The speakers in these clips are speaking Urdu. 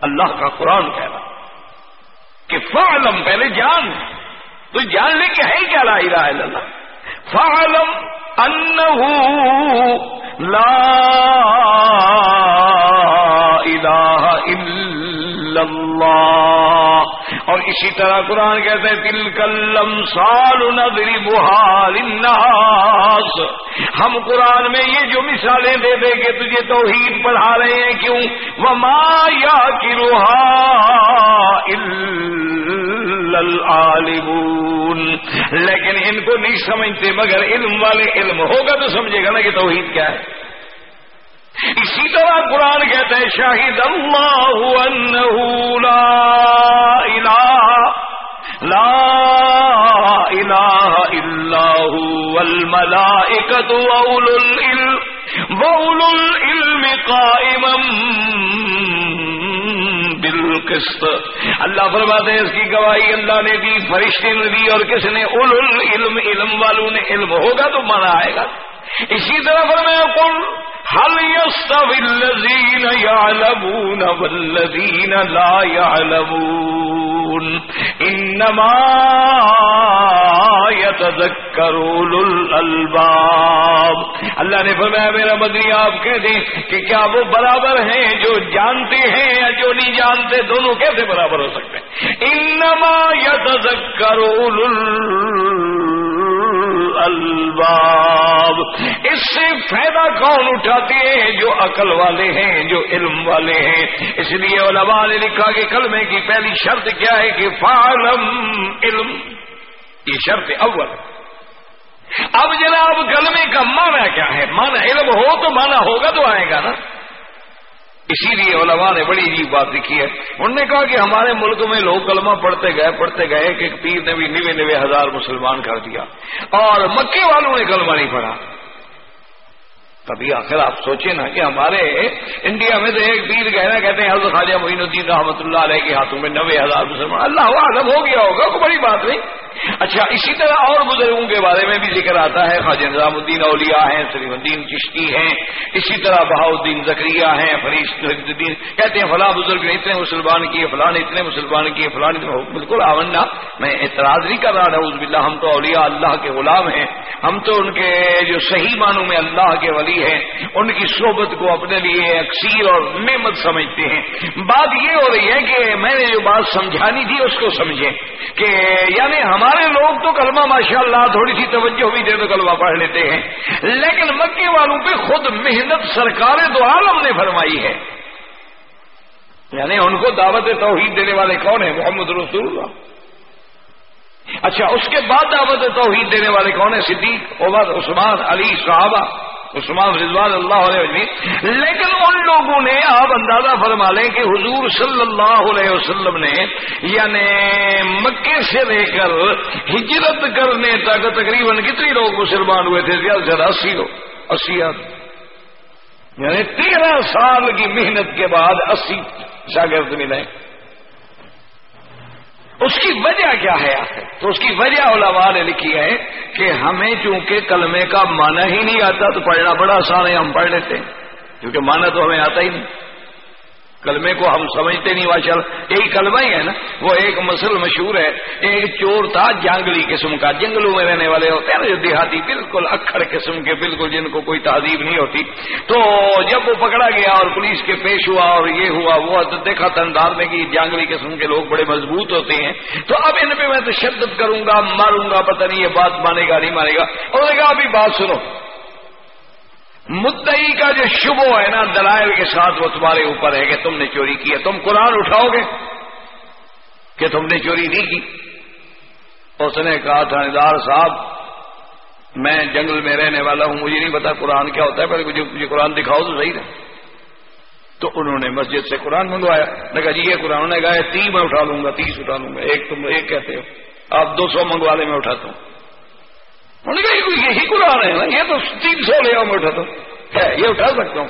اللہ کا قرآن کہہ رہا کہ فعلم، پہلے جان، تو جان لے کے ہے کیا لا الہ الا اللہ؟ فعلم انہو لا الہ الا اللہ۔ اور اسی طرح قرآن کہتے ہیں تل کلم سال ندری بحال الناس ہم قرآن میں یہ جو مثالیں دے دے کہ تجھے توحید پڑھا رہے ہیں کیوں؟ وہ مایا کی روحا العالمون۔ لیکن ان کو نہیں سمجھتے، مگر علم والے علم ہوگا تو سمجھے گا نا کہ توحید کیا ہے۔ اسی طرح قرآن کہتے ہیں شاہد اللہ انہو لا الہ لا الہ الا هو والملائکۃ واولو العلم واولو العلم قائما بالقسط. اللہ فرماتے ہیں، اس کی گواہی اللہ نے دی، فرشتے نے دی، اور کس نے اول العلم علم والوں نے علم ہوگا تو مانا آئے گا۔ اسی طرح فرمایا، قل، هل يستوي الذين يعلمون والذين لا يعلمون؟ انما يتذكر اولو الالباب اللہ نے فرمایا، میرا مدنی، آپ کہہ دیں کہ کیا وہ برابر ہیں جو جانتے ہیں یا جو نہیں جانتے، دونوں کیسے برابر ہو سکتے ہیں؟ انما يتذكر اولو الباب۔ اس سے فائدہ کون اٹھاتے ہیں جو عقل والے ہیں، جو علم والے ہیں؟ اس لیے علماء نے لکھا کہ کلمے کی پہلی شرط کیا ہے کہ فالم علم، یہ شرط اول۔ اب جناب کلمے کا معنی کیا ہے؟ مانا علم ہو تو مانا ہوگا تو آئے گا نا۔ اسی لیے علماء نے بڑی عجیب بات لکھی ہے۔ انہوں نے کہا کہ ہمارے ملک میں لوگ کلمہ پڑھتے گئے پڑھتے گئے کہ پیر نے بھی نوے نوے ہزار مسلمان کر دیا۔ اور مکے والوں نے کلمہ نہیں پڑھا۔ کبھی آخر آپ سوچیں نا کہ ہمارے انڈیا میں تو ایک پیر کہنا کہتے ہیں حضرت خواجہ معین الدین رحمۃ اللہ علیہ کے ہاتھوں میں نوے ہزار مسلمان۔ اللہ عالم ہو گیا ہوگا، کوئی بڑی بات نہیں۔ اچھا اسی طرح اور بزرگوں کے بارے میں بھی ذکر آتا ہے۔ خواجہ نظام الدین اولیاء ہیں سلیم الدین چشتی ہیں، اسی طرح بہاؤدین زکریہ ہیں فریش الدین۔ کہتے ہیں، فلاں بزرگ نے اتنے مسلمان کیے، فلاں اتنے مسلمان کیے، فلاں بالکل آوندہ میں اعتراض نہیں کر رہا تھا باللہ، ہم تو اولیاء اللہ کے غلام ہیں۔ ہم تو ان کے جو صحیح معنوں میں اللہ کے ولی ہیں، ان کی صحبت کو اپنے لیے اکثیر اور نعمت سمجھتے ہیں۔ بات یہ ہو رہی ہے کہ میں نے جو بات سمجھانی تھی، اس کو سمجھیں کہ یعنی ہمارے لوگ تو کلمہ ماشاء اللہ تھوڑی سی توجہ بھی دے تو کلمہ پڑھ لیتے ہیں۔ لیکن مکے والوں پہ خود محنت سرکار دو عالم نے فرمائی ہے۔ یعنی ان کو دعوت توحید دینے والے کون ہیں؟ محمد رسول اللہ۔ اچھا اس کے بعد دعوت توحید دینے والے کون ہیں؟ صدیق، عمر، عثمان، علی، صحابہ۔ عثمان رضوان اللہ علیہ وسلم. لیکن ان لوگوں نے آپ اندازہ فرما لیں کہ حضور صلی اللہ علیہ وسلم نے یعنی مکے سے لے کر ہجرت کرنے تک تقریباً کتنی لوگ مسلمان ہوئے تھے؟ زیادہ سے اسی لوگ، اسی یعنی تیرہ سال کی محنت کے بعد اسی شاگرد ملے۔ اس کی وجہ کیا ہے؟ آخر تو اس کی وجہ علماء نے لکھی ہے کہ ہمیں چونکہ کلمے کا مانا ہی نہیں آتا تو پڑھنا بڑا آسان ہے، ہم پڑھ لیتے ہیں۔ کیونکہ مانا تو ہمیں آتا ہی نہیں۔ کلمے کو ہم سمجھتے نہیں ماشاء اللہ یہی کلمہ ہی ہے نا۔ وہ ایک مسل مشہور ہے، ایک چور تھا، جانگلی قسم کا، جنگلوں میں رہنے والے ہوتے ہیں نا، جو دیہاتی بالکل اکھڑ قسم کے، بالکل جن کو کوئی تہذیب نہیں ہوتی۔ تو جب وہ پکڑا گیا اور پولیس کے پیش ہوا اور یہ ہوا، وہ دیکھا تندار میں کہ جانگلی قسم کے لوگ بڑے مضبوط ہوتے ہیں۔ تو اب ان پہ میں تشدد کروں گا، ماروں گا، پتہ نہیں یہ بات مانے گا، نہیں مانے گا۔ اور کہا ابھی بات سنو۔ مدئی کا جو شبو ہے نا، دلائل کے ساتھ وہ تمہارے اوپر ہے کہ تم نے چوری کی ہے۔ تم قرآن اٹھاؤ گے کہ تم نے چوری نہیں کی۔ اس نے کہا تھانے دار صاحب، میں جنگل میں رہنے والا ہوں، مجھے نہیں پتا قرآن کیا ہوتا ہے پہلے مجھے مجھے قرآن دکھاؤ تو صحیح رہے تو انہوں نے مسجد سے قرآن منگوایا۔ نے کہا جی یہ قرآن نے کہا تیس میں اٹھا لوں گا، تیس اٹھا لوں گا۔ ایک تم ایک کہتے ہو۔ آپ دو سو منگوا لے میں اٹھاتا ہوں۔ یہی قرآن ہے نا یہ تو تین سو لے آؤ میں اٹھاتا ہوں ہے، یہ اٹھا سکتا ہوں۔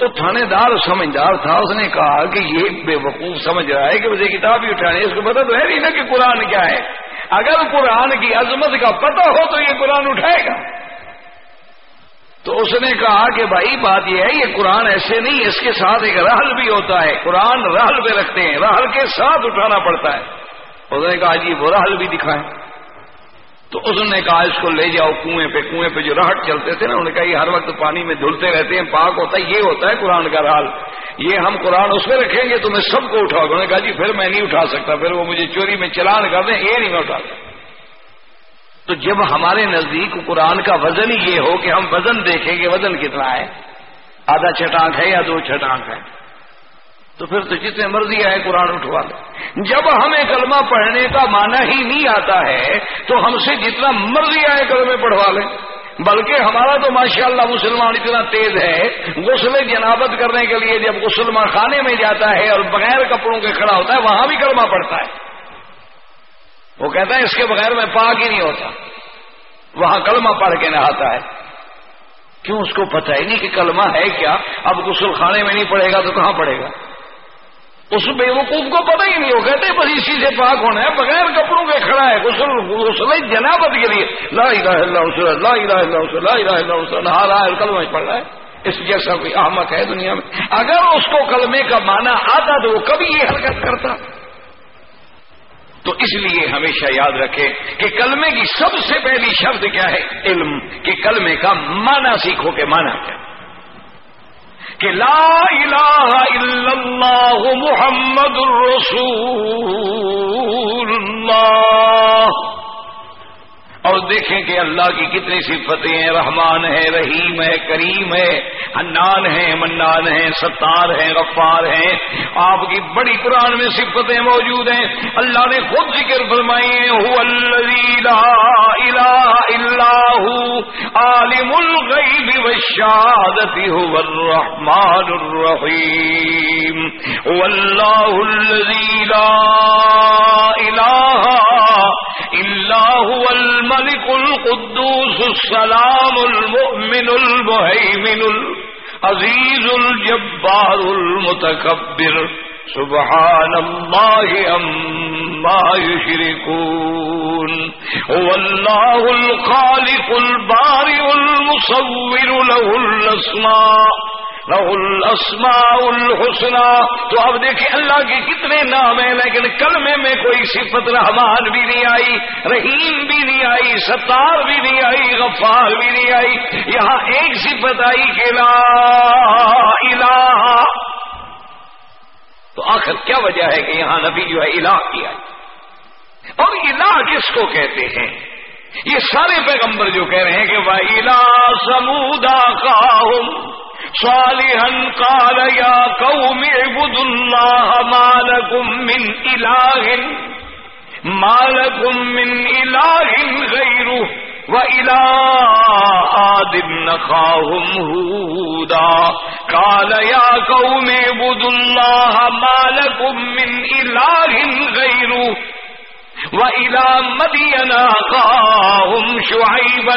تو تھانے دار سمجھدار تھا، اس نے کہا کہ یہ بے وقوف سمجھ رہا ہے کہ مجھے کتاب ہی اٹھانی اس کو پتا تو ہے نہیں نا کہ قرآن کیا ہے۔ اگر قرآن کی عظمت کا پتہ ہو تو یہ قرآن اٹھائے گا۔ تو تو اس نے کہا کہ بھائی، بات یہ ہے، یہ قرآن ایسے نہیں، اس کے ساتھ ایک رحل بھی ہوتا ہے۔ قرآن رحل پہ رکھتے ہیں، رحل کے ساتھ اٹھانا پڑتا ہے۔ اس نے کہا جی وہ رحل بھی دکھائیں۔ تو اس نے کہا، اس کو لے جاؤ کنویں پہ کنویں پہ جو راہٹ چلتے تھے نا، انہوں نے کہا، یہ ہر وقت پانی میں دھلتے رہتے ہیں، پاک ہوتا ہے، یہ ہوتا ہے قرآن کا رحل یہ ہم قرآن اس میں رکھیں گے تو میں سب کو اٹھاؤ انہوں نے کہا جی پھر میں نہیں اٹھا سکتا، پھر وہ مجھے چوری میں چلان کر دیں، یہ نہیں میں اٹھا سکتا۔ تو جب ہمارے نزدیک قرآن کا وزن یہ ہو کہ ہم وزن دیکھیں کہ وزن کتنا ہے؟ آدھا چھٹانک ہے یا دو چھٹانک ہے؟ تو پھر تو جتنے مرضی آئے قرآن اٹھوا لیں جب ہمیں کلمہ پڑھنے کا معنی ہی نہیں آتا ہے، تو ہم سے جتنا مرضی آئے کلمے پڑھوا لیں۔ بلکہ ہمارا تو ماشاءاللہ مسلمان اتنا تیز ہے، غسل جنابت کرنے کے لیے جب غسلمان خانے میں جاتا ہے اور بغیر کپڑوں کے کھڑا ہوتا ہے، وہاں بھی کلمہ پڑتا ہے۔ وہ کہتا ہے، اس کے بغیر میں پاک ہی نہیں ہوتا۔ وہاں کلمہ پڑھ کے نہاتا ہے۔ کیوں؟ اس کو پتہ ہی نہیں کہ کلمہ ہے کیا۔ اب غسل خانے میں نہیں پڑے گا تو کہاں پڑے گا؟ اس بے وقوف کو پتہ ہی نہیں وہ کہتے بس اسی سے پاک ہونا ہے، بغیر کپڑوں کے کھڑا ہے غسل غسل جنابت کے لیے لا الہ الا اللہ، لا الہ الا اللہ، لا الہ الا اللہ نہا رہا ہے کلمہ پڑھ رہا ہے۔ اس جیسا کوئی احمد ہے دنیا میں۔ اگر اس کو کلمے کا معنی آتا تو وہ کبھی یہ حرکت کرتا۔ تو اس لیے ہمیشہ یاد رکھے کہ کلمے کی سب سے پہلی شبد کیا ہے؟ علم، کہ کلمے کا معنی سیکھو کہ معنی کیا کہ لا الہ الا اللہ محمد الرسول اللہ اور دیکھیں کہ اللہ کی کتنی صفتیں ہیں، رحمان ہے، رحیم ہے، کریم ہے، حنان ہے، منان ہے، ستار ہے غفار ہے آپ کی بڑی قرآن میں صفتیں موجود ہیں۔ اللہ نے خود ذکر فرمائی عالم الغیب والشہادت، هو الرحمن الرحیم۔ هو اللہ الذی لا الہ الا هو الم الملك القدوس السلام المؤمن المهيمن العزيز الجبار المتكبر سبحان الله أما يشركون هو الله الخالق البارئ المصور له الأسماء الاسماء الحسنى۔ تو اب دیکھیں اللہ کے کتنے نام ہیں، لیکن کلمے میں کوئی صفت رحمان بھی نہیں آئی، رحیم بھی نہیں آئی، ستار بھی نہیں آئی، غفار بھی نہیں آئی۔ یہاں ایک صفت آئی کہ لا الہ۔ تو آخر کیا وجہ ہے کہ یہاں نبی جو ہے الہ کی آئی؟ اور الہ کس کو کہتے ہیں؟ یہ سارے پیغمبر جو کہہ رہے ہیں کہ وہ الا سمودا کا صالحا قال يا قوم اعبدوا الله ما لكم من إله، ما لكم من إله غيره وإلى آد نخاهم هودا. قال يا قوم اعبدوا الله ما لكم من إله غيره وإلى مدين نخاهم شعيبا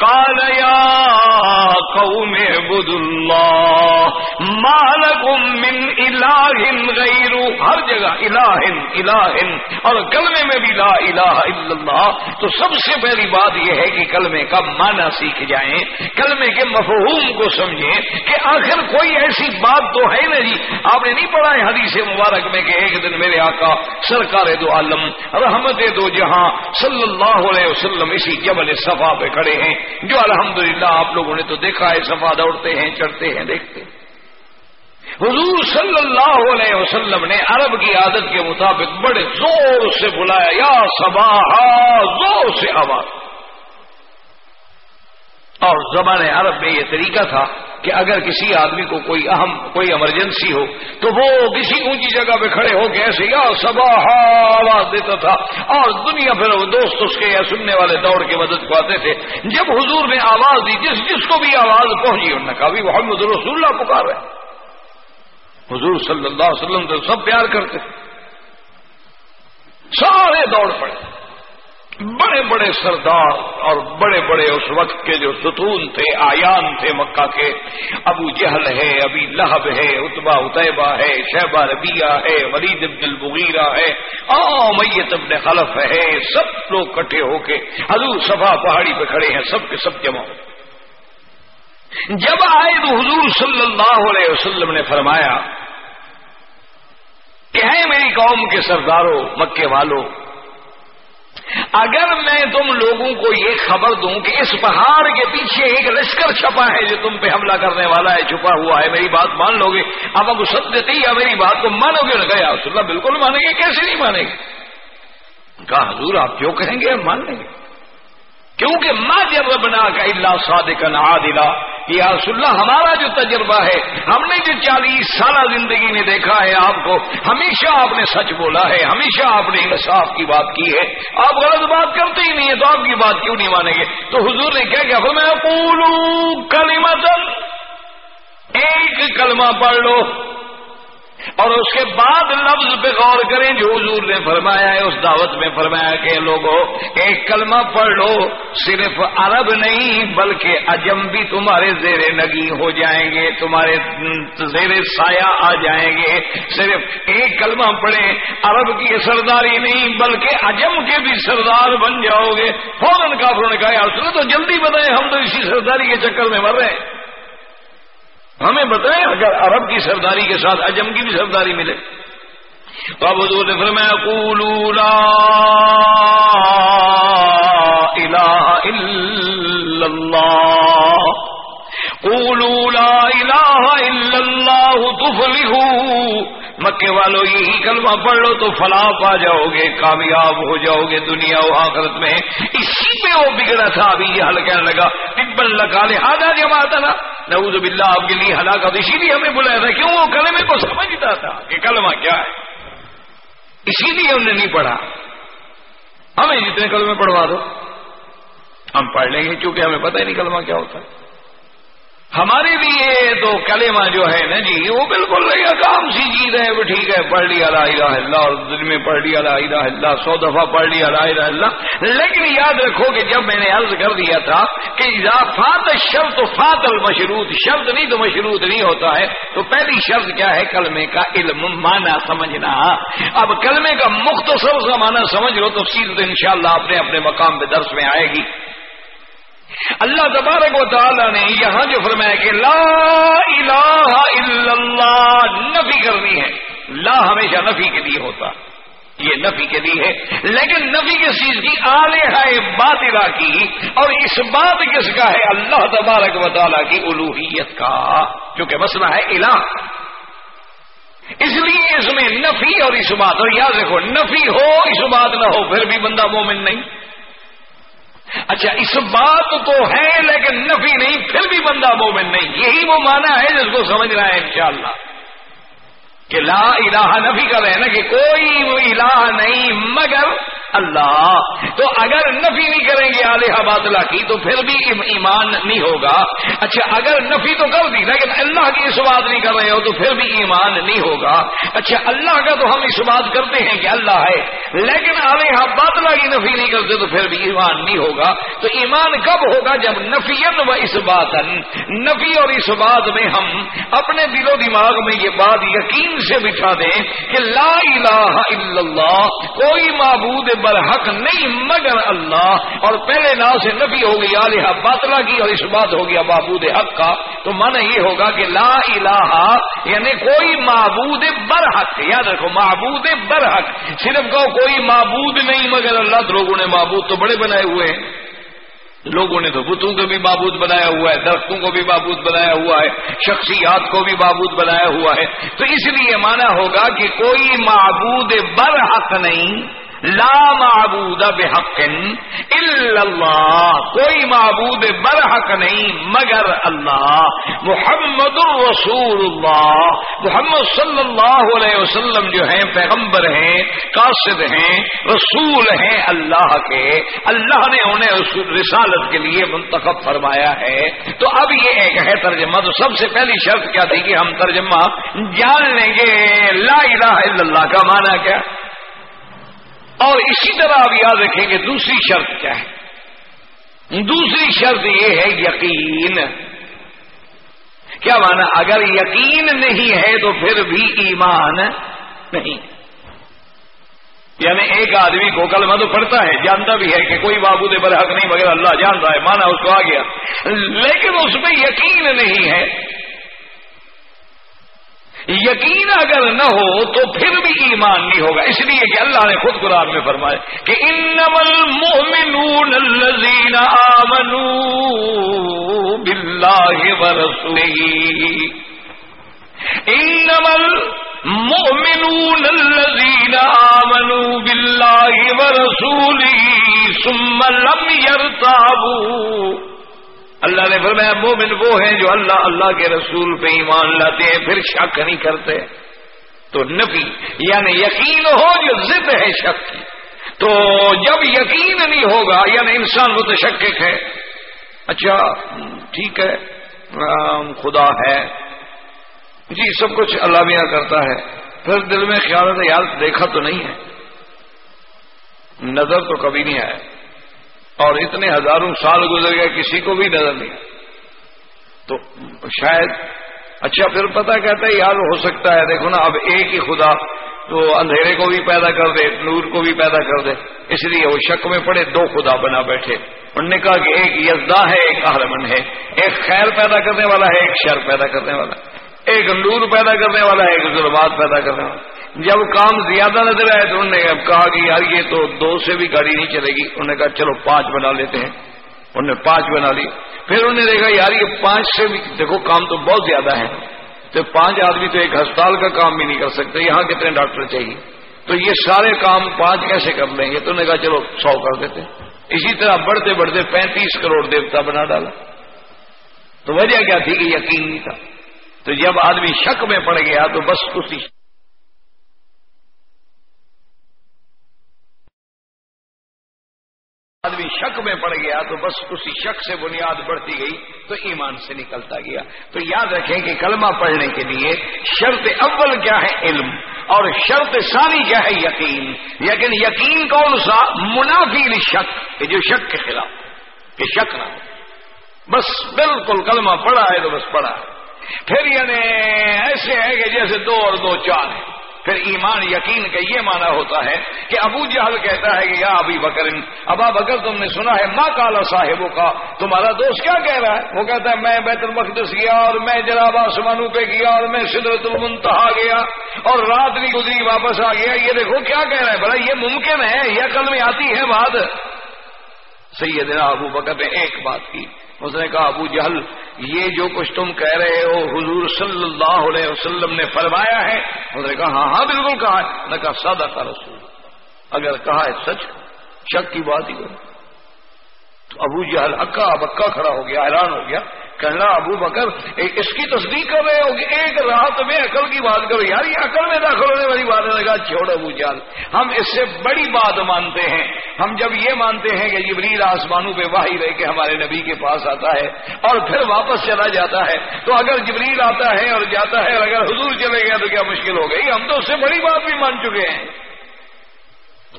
قال يا قوم اعبدوا الله ما لكم من اله غير ہر جگہ الہ الہ اور کلمے میں بھی لا الہ الا اللہ تو سب سے پہلی بات یہ ہے کہ کلمے کا معنی سیکھ جائیں، کلمے کے مفہوم کو سمجھیں کہ آخر کوئی ایسی بات تو ہے نا جی آپ نے نہیں پڑھا ہے حدیث مبارک میں کہ ایک دن میرے آقا سرکار دو عالم رحمت دو جہاں صلی اللہ علیہ وسلم اسی جبل صفا پہ کھڑے ہیں، جو الحمدللہ آپ لوگوں نے تو دیکھا ہے، صفا دوڑتے ہیں، چڑھتے ہیں، دیکھتے ہیں۔ حضور صلی اللہ علیہ وسلم نے عرب کی عادت کے مطابق بڑے زور سے بلایا، یا سبا زور سے آواز۔ اور زبان عرب میں یہ طریقہ تھا کہ اگر کسی آدمی کو کوئی اہم، کوئی ایمرجنسی ہو، تو وہ کسی اونچی جگہ پہ کھڑے ہو کے ایسے یا سبا آواز دیتا تھا۔ اور دنیا پھر دوست اس کے یا سننے والے دوڑ کے مدد کو آتے تھے۔ جب حضور نے آواز دی، جس جس کو بھی آواز پہنچی، انہوں نے کہا بھی محمد رسول اللہ پکار ہے۔ حضور صلی اللہ علیہ وسلم تو سب پیار کرتے۔ سارے دوڑ پڑے۔ بڑے بڑے سردار اور بڑے بڑے اس وقت کے جو ستون تھے، آیان تھے مکہ کے۔ ابو جہل ہے ابھی لہب ہے اتبا اتبا ہے شہبہ ربیہ ہے، ولید ابن المغیرہ ہے میت ابن خلف ہے، سب لوگ کٹھے ہو کے، حضور صفا پہاڑی پہ کھڑے ہیں، سب کے سب جمع ہو۔ جب آئے تو حضور صلی اللہ علیہ وسلم نے فرمایا، کہ ہے میری قوم کے سرداروں، مکے والوں اگر میں تم لوگوں کو یہ خبر دوں کہ اس پہاڑ کے پیچھے ایک لشکر چھپا ہے جو تم پہ حملہ کرنے والا ہے، چھپا ہوا ہے، میری بات مان لو گے۔ اب کو سب دیتے یا میری بات کو مانو گے؟ گیا اللہ، بالکل مانیں گے، کیسے نہیں مانیں گے؟ کہا حضور آپ کیوں کہیں گے؟ ہم مان لیں گے۔ کیونکہ ماں جب بنا کا اللہ صادق عادلہ یا رسول اللہ ہمارا جو تجربہ ہے، ہم نے جو چالیس سالہ زندگی میں دیکھا ہے آپ کو، ہمیشہ آپ نے سچ بولا ہے، ہمیشہ آپ نے انصاف کی بات کی ہے۔ آپ غلط بات کرتے ہی نہیں ہے تو آپ کی بات کیوں نہیں مانیں گے؟ تو حضور نے کیا کیا؟ میں پولو کلمہ ایک کلمہ پڑھ لو۔ اور اس کے بعد لفظ پہ غور کریں جو حضور نے فرمایا ہے، اس دعوت میں فرمایا کہ لوگوں ایک کلمہ پڑھ لو، صرف عرب نہیں، بلکہ اجم بھی تمہارے زیر نگی ہو جائیں گے، تمہارے زیر سایہ آ جائیں گے۔ صرف ایک کلمہ پڑھیں، عرب کی سرداری نہیں، بلکہ اجم کے بھی سردار بن جاؤ گے۔ فوراً کافروں نے کہا، یار تو جلدی بتائیں ہم تو اسی سرداری کے چکر میں مر رہے ہیں۔ ہمیں بتائیں اگر عرب کی سرداری کے ساتھ اجم کی بھی سرداری ملے۔ تو اب حضور نے فرمایا، قولوا لا الہ الا اللہ۔ قولوا لا الہ الا اللہ، تفلحوا۔ مکے والوں یہی کلمہ پڑھ لو تو فلاح پا جاؤ گے، کامیاب ہو جاؤ گے دنیا و آخرت میں۔ اسی پہ وہ بگڑا تھا، ابھی یہ حل کہنے لگا ٹبل لگا لے ہاں جماعت نا نعوذ باللہ، آپ کے لیے ہلاکت اسی لیے ہمیں بلایا تھا، کیوں؟ وہ کلمے کو سمجھتا تھا۔ کہ کلمہ کیا ہے؟ اسی لیے ہم نے نہیں پڑھا۔ ہمیں جتنے کلمے پڑھوا دو، ہم پڑھ لیں گے کیونکہ ہمیں پتہ ہی نہیں کلمہ کیا ہوتا۔ ہے ہمارے لیے تو کلمہ جو ہے نا جی وہ بالکل کام سی چیز ہے، وہ ٹھیک ہے، پڑھ لیا، لا الہ اللہ، اور دل میں پڑھ لیا، لا الہ اللہ، سو دفعہ پڑھ لیا، لا الہ اللہ۔ لیکن یاد رکھو کہ جب میں نے عرض کر دیا تھا کہ فات شرط فات المشروط، شرط نہیں تو مشروط نہیں ہوتا ہے۔ تو پہلی شرط کیا ہے؟ کلمے کا علم مانا سمجھنا۔ اب کلمے کا مختصر سا مانا سمجھ لو تو تو انشاءاللہ اپنے اپنے مقام پہ درس میں آئے گی۔ اللہ تبارک و تعالی نے یہاں جو فرمایا کہ لا الہ الا اللہ نفی کرنی ہے۔ لا ہمیشہ نفی کے لیے ہوتا۔ یہ نفی کے لیے ہے۔ لیکن نفی کس چیز کی آلے ہے بات کی اور اس بات کس کا ہے؟ اللہ تبارک و تعالیٰ کی الوحیت کا۔ کیونکہ مسئلہ ہے الہ۔ اس لیے اس میں نفی اور اس بات، اور یاد رکھو، نفی ہو، اس بات نہ ہو، پھر بھی بندہ مومن نہیں۔ اچھا اس بات تو ہے، لیکن نفی نہیں، پھر بھی بندہ مومن نہیں۔ یہی وہ مانا ہے جس کو سمجھ رہا ہے انشاءاللہ۔ کہ لا الہ نفی کر رہے ہیں نا کہ کوئی الہ نہیں، مگر اللہ تو اگر نفی نہیں کریں گے علیہ باطلا کی، تو پھر بھی ایمان نہیں ہوگا۔ اچھا اگر نفی تو کر دی لیکن اللہ کی اس بات نہیں کر رہے ہو، تو پھر بھی ایمان نہیں ہوگا۔ اچھا اللہ کا تو ہم اس بات کرتے ہیں کہ اللہ ہے، لیکن علیہ باطلا کی نفی نہیں کرتے تو پھر بھی ایمان نہیں ہوگا۔ تو ایمان کب ہوگا؟ جب نفیت و اس بات نفی اور اس بات میں ہم اپنے دل و دماغ میں یہ بات یقین سے بٹھا دیں کہ لا الہ الا اللہ، کوئی معبود برحق نہیں مگر اللہ۔ اور پہلے نا سے نبی ہو گئی علیہ باطلا کی اور اس بات ہو گیا بابود حق کا۔ تو من یہ ہوگا کہ لا الہ یعنی کوئی معبود برحق، یاد رکھو معبود برحق۔ صرف کہو کوئی معبود نہیں مگر اللہ تو لوگوں نے معبود تو بڑے بنائے ہوئے ہیں۔ لوگوں نے تو بتوں کو بھی بابود بنایا ہوا ہے، درختوں کو بھی بابود بنایا ہوا ہے، شخصیات کو بھی بابود بنایا ہوا ہے۔ تو اس لیے مانا ہوگا کہ کوئی معبود برحق نہیں لا معبود بحق الا اللہ، کوئی معبود برحق نہیں مگر اللہ، محمد الرسول اللہ محمد صلی اللہ علیہ وسلم جو ہیں، پیغمبر ہیں، قاصد ہیں، رسول ہیں اللہ کے۔ اللہ نے انہیں رسالت کے لیے منتخب فرمایا ہے۔ تو اب یہ ایک ہے ترجمہ، تو سب سے پہلی شرط کیا تھی کہ ہم ترجمہ جان لیں گے لا الہ الا اللہ کا معنی کیا؟ اور اسی طرح آپ یاد رکھیں کہ دوسری شرط کیا ہے؟ دوسری شرط یہ ہے یقین۔ کیا مانا؟ اگر یقین نہیں ہے تو پھر بھی ایمان نہیں۔ یعنی ایک آدمی کو کلمہ تو پڑھتا ہے، جانتا بھی ہے کہ کوئی بابو برحق نہیں، مگر اللہ جانتا ہے، مانا اس کو آ گیا۔ لیکن اس میں یقین نہیں ہے۔ یقین اگر نہ ہو تو پھر بھی ایمان نہیں ہوگا۔ اس لیے کہ اللہ نے خود قرآن میں فرمایا کہ انمل مومنون الذین آمنوا باللہ ورسوله۔ انمل مومنون الذین آمنوا باللہ ورسوله ثم لم يرتابوا اللہ نے فرمایا، مومن وہ ہیں جو اللہ اللہ کے رسول پہ ایمان لاتے ہیں، پھر شک نہیں کرتے۔ تو نبی یعنی یقین ہو جو ضد ہے شک کی۔ تو جب یقین نہیں ہوگا یعنی انسان متشکک ہے۔ اچھا ٹھیک ہے خدا ہے۔ جی سب کچھ اللہ میاں کرتا ہے۔ پھر دل میں خیال ہے، یار، دیکھا تو نہیں ہے۔ نظر تو کبھی نہیں آیا۔ اور اتنے ہزاروں سال گزر گئے، کسی کو بھی نظر نہیں۔ تو شاید اچھا پھر پتا کہتا ہے، یار، ہو سکتا ہے۔ دیکھو نا، اب ایک ہی خدا تو اندھیرے کو بھی پیدا کر دے، نور کو بھی پیدا کر دے۔ اس لیے وہ شک میں پڑے، دو خدا بنا بیٹھے۔ انہوں نے کہا کہ ایک یزدا ہے، ایک آرمن ہے۔ ایک خیر پیدا کرنے والا ہے، ایک شر پیدا کرنے والا۔ ہے ایک نور پیدا کرنے والا ہے ایک ظلمات پیدا کرنے والا۔ جب کام زیادہ نظر آئے تو انہوں نے کہا کہ یار یہ تو دو سے بھی گاڑی نہیں چلے گی۔ انہوں نے کہا، چلو پانچ بنا لیتے ہیں۔ انہوں نے پانچ بنا لی۔ پھر انہوں نے دیکھا، یار یہ پانچ سے بھی، دیکھو کام تو بہت زیادہ ہے۔ تو پانچ آدمی تو ایک ہسپتال کا کام بھی نہیں کر سکتے، یہاں کتنے ڈاکٹر چاہیے؟ تو یہ سارے کام پانچ کیسے کر لیں گے۔ تو انہوں نے کہا، چلو سو کر دیتے۔ اسی طرح بڑھتے بڑھتے پینتیس کروڑ دیوتا بنا ڈالا۔ تو وجہ کیا تھی؟ کہ یقین نہیں تھا۔ تو جب آدمی شک میں پڑ گیا تو بس اسی آدمی شک میں پڑ گیا تو بس اسی شک سے بنیاد بڑھتی گئی تو ایمان سے نکلتا گیا تو یاد رکھیں کہ کلمہ پڑھنے کے لیے شرط اول کیا ہے علم اور شرط ثانی کیا ہے یقین لیکن یقین کون سا؟ منافی شک کہ جو شک کے خلاف کہ شک نہ ہو۔ بس بالکل کلمہ پڑا ہے تو بس پڑا ہے۔ پھر یعنی ایسے ہے کہ جیسے دو اور دو چار ہیں۔ پھر ایمان یقین کا یہ مانا ہوتا ہے کہ ابو جہل کہتا ہے کہ یا ابھی بکر، ابا بکر تم نے سنا ہے ماں کالا صاحبوں کا تمہارا دوست کیا کہہ رہا ہے؟ وہ کہتا ہے، میں بیت المقدس گیا اور میں جناب آسمانوں پہ گیا اور میں سدرت المنتہا گیا اور رات بھی گزری، واپس آ گیا۔ یہ دیکھو کیا کہہ رہا ہے۔ بڑا یہ ممکن ہے، یہ کل میں آتی ہے بات۔ سیدنا ابو بکر نے ایک بات کی۔ اس نے کہا، ابو جہل، یہ جو کچھ تم کہہ رہے ہو حضور صلی اللہ علیہ وسلم نے فرمایا ہے۔ اس نے کہا ہاں ہاں بالکل کہا ہے۔ کہا سادہ کا رسول۔ اگر کہا ہے سچ، شک کی بات ہی کرو تو ابو جہل اکا بکا کھڑا ہو گیا، حیران ہو گیا۔ کہنا ابو بکر اس کی تصدیق کر رہے ہو ایک رات میں عقل کی بات کرو۔ یار، یہ عقل میں داخل ہونے والی بات ہے۔ کہا، چھوڑ ابو جال ہم اس سے بڑی بات مانتے ہیں۔ ہم جب یہ مانتے ہیں کہ جبریل آسمانوں پہ واہی رہ کے ہمارے نبی کے پاس آتا ہے اور پھر واپس چلا جاتا ہے، تو اگر جبریل آتا ہے اور جاتا ہے اور اگر حضور چلے گیا تو کیا مشکل ہو گئی؟ ہم تو اس سے بڑی بات بھی مان چکے ہیں۔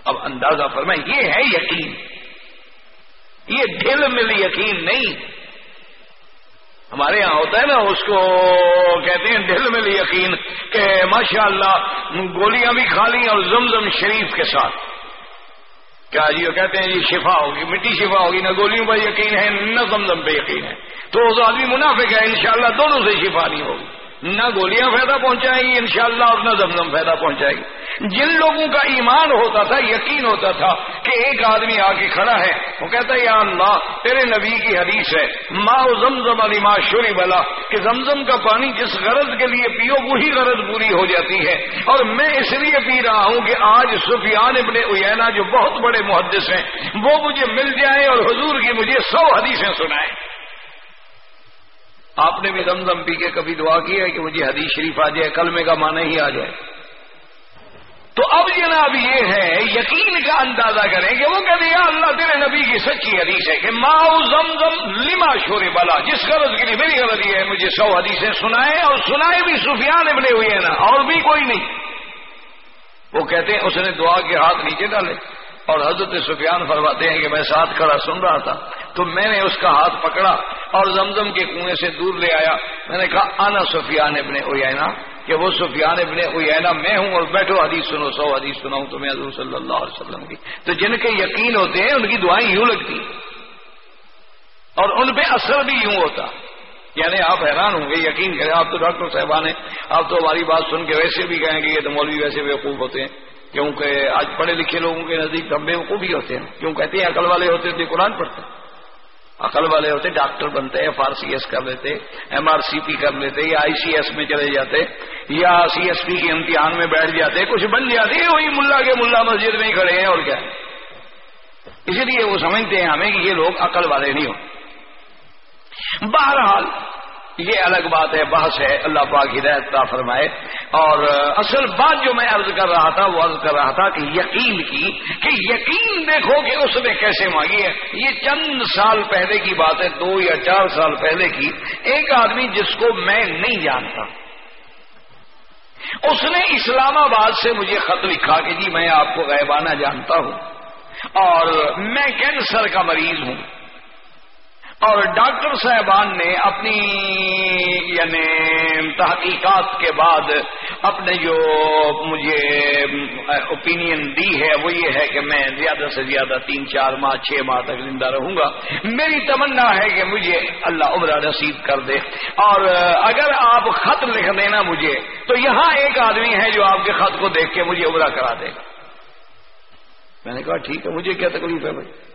اب اندازہ فرمائیں، یہ ہے یقین۔ یہ دل مل یقین نہیں۔ ہمارے یہاں ہوتا ہے نا، اس کو کہتے ہیں دل میں یقین کہ ماشاء اللہ گولیاں بھی کھا لی اور زمزم شریف کے ساتھ۔ کیا جی وہ کہتے ہیں جی شفا ہوگی، مٹی شفا ہوگی، نہ گولیوں پر یقین ہے، نہ زمزم پہ یقین ہے۔ تو اس آدمی منافق ہے، انشاءاللہ دونوں سے شفا نہیں ہوگی۔ نہ گولیاں فائدہ پہنچائیں گی، انشاءاللہ اور نہ زمزم فائدہ پہنچائے گی۔ جن لوگوں کا ایمان ہوتا تھا، یقین ہوتا تھا کہ ایک آدمی آ کے کھڑا ہے، وہ کہتا ہے، یا اللہ، تیرے نبی کی حدیث ہے ماں زمزم علی ماں شوری بلا کہ زمزم کا پانی جس غرض کے لیے پیو، وہی غرض پوری ہو جاتی ہے۔ اور میں اس لیے پی رہا ہوں کہ آج سفیان ابن اینا جو بہت بڑے محدث ہیں، وہ مجھے مل جائیں اور حضور کی مجھے سو حدیثیں سنائیں۔ آپ نے بھی زمزم پی کے کبھی دعا کی ہے کہ مجھے حدیث شریف آ جائے، کلمے کا معنی ہی آ جائے۔ تو اب جناب یہ ہے، یقین کا اندازہ کریں کہ وہ کہتے ہیں اللہ، تیرے نبی کی سچی حدیث ہے کہ ماؤ زمزم لما شور بلا، جس غرض کے لیے میری غرض یہ ہے، مجھے سو حدیثیں سنائے اور سنائے بھی سفیان بنے ہوئے ہیں نا اور بھی کوئی نہیں۔ وہ کہتے ہیں، اس نے دعا کے ہاتھ نیچے ڈالے اور حضرت سفیان فرماتے ہیں کہ میں ساتھ کھڑا سن رہا تھا، تو میں نے اس کا ہاتھ پکڑا اور زمزم کے کنویں سے دور لے آیا۔ میں نے کہا آنا سفیان ابن اوینا کہ وہ سفیان ابن اوینا میں ہوں اور بیٹھو، حدیث سنو، سو حدیث سناؤں تو میں حضور صلی اللہ علیہ وسلم کی۔ تو جن کے یقین ہوتے ہیں، ان کی دعائیں یوں لگتی اور ان پہ اثر بھی یوں ہوتا۔ یعنی آپ حیران ہوں گے، یقین کریں، آپ تو ڈاکٹر صاحبان ہیں، آپ تو ہماری بات سن کے ویسے بھی کہیں گے یہ تو مولوی ویسے بیوقوف ہوتے ہیں۔ کیونکہ آج پڑھے لکھے لوگوں کے نزدیک ہم بیوقوف ہی ہوتے ہیں۔ کیوں کہتے ہیں، عقل والے ہوتے تھے قرآن پڑھتے ہیں۔ عقل والے ہوتے، ڈاکٹر بنتے، ایف آر سی ایس کر لیتے، ایم آر سی پی کر لیتے، یا آئی سی ایس میں چلے جاتے، یا سی ایس پی کے امتحان میں بیٹھ جاتے، کچھ بن جاتے وہی ملا کے ملا مسجد میں ہی کھڑے ہیں اور کیا۔ اسی لیے وہ سمجھتے ہیں ہمیں کہ یہ لوگ عقل والے نہیں ہوں۔ بہرحال یہ الگ بات ہے، بحث ہے، اللہ پاک ہدایت کا فرمائے۔ اور اصل بات جو میں عرض کر رہا تھا، وہ عرض کر رہا تھا کہ یقین کی، کہ یقین دیکھو کہ اس نے کیسے مانگی ہے۔ یہ چند سال پہلے کی بات ہے، دو یا چار سال پہلے کی۔ ایک آدمی جس کو میں نہیں جانتا۔ اس نے اسلام آباد سے مجھے خط لکھا کہ جی میں آپ کو غیبانہ جانتا ہوں۔ اور میں کینسر کا مریض ہوں۔ اور ڈاکٹر صاحبان نے اپنی یعنی تحقیقات کے بعد اپنے جو مجھے اوپینین دی ہے وہ یہ ہے کہ میں زیادہ سے زیادہ تین چار ماہ چھ ماہ تک زندہ رہوں گا۔ میری تمنا ہے کہ مجھے اللہ عمرہ رسید کر دے۔ اور اگر آپ خط لکھ دینا مجھے، تو یہاں ایک آدمی ہے جو آپ کے خط کو دیکھ کے مجھے عمرہ کرا دے گا۔ میں نے کہا ٹھیک ہے، مجھے کیا تکلیف ہے بھائی؟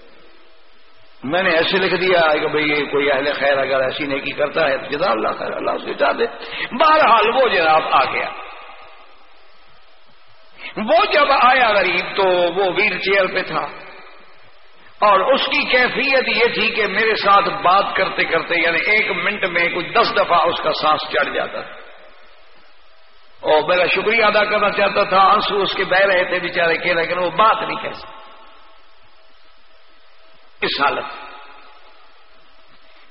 میں نے ایسے لکھ دیا کہ بھائی کوئی اہل خیر اگر ایسی نیکی کرتا ہے تو جزا اللہ خیر، اللہ سے جا دے۔ بہرحال وہ جناب آ گیا۔ وہ جب آیا غریب تو وہ ویل چیئر پہ تھا۔ اور اس کی کیفیت یہ تھی کہ میرے ساتھ بات کرتے کرتے یعنی ایک منٹ میں کچھ دس دفعہ اس کا سانس چڑھ جاتا تھا۔ اور میرا شکریہ ادا کرنا چاہتا تھا، آنسو اس کے بہ رہے تھے بےچارے کے لیکن وہ بات نہیں کہہ سکتے اس حالت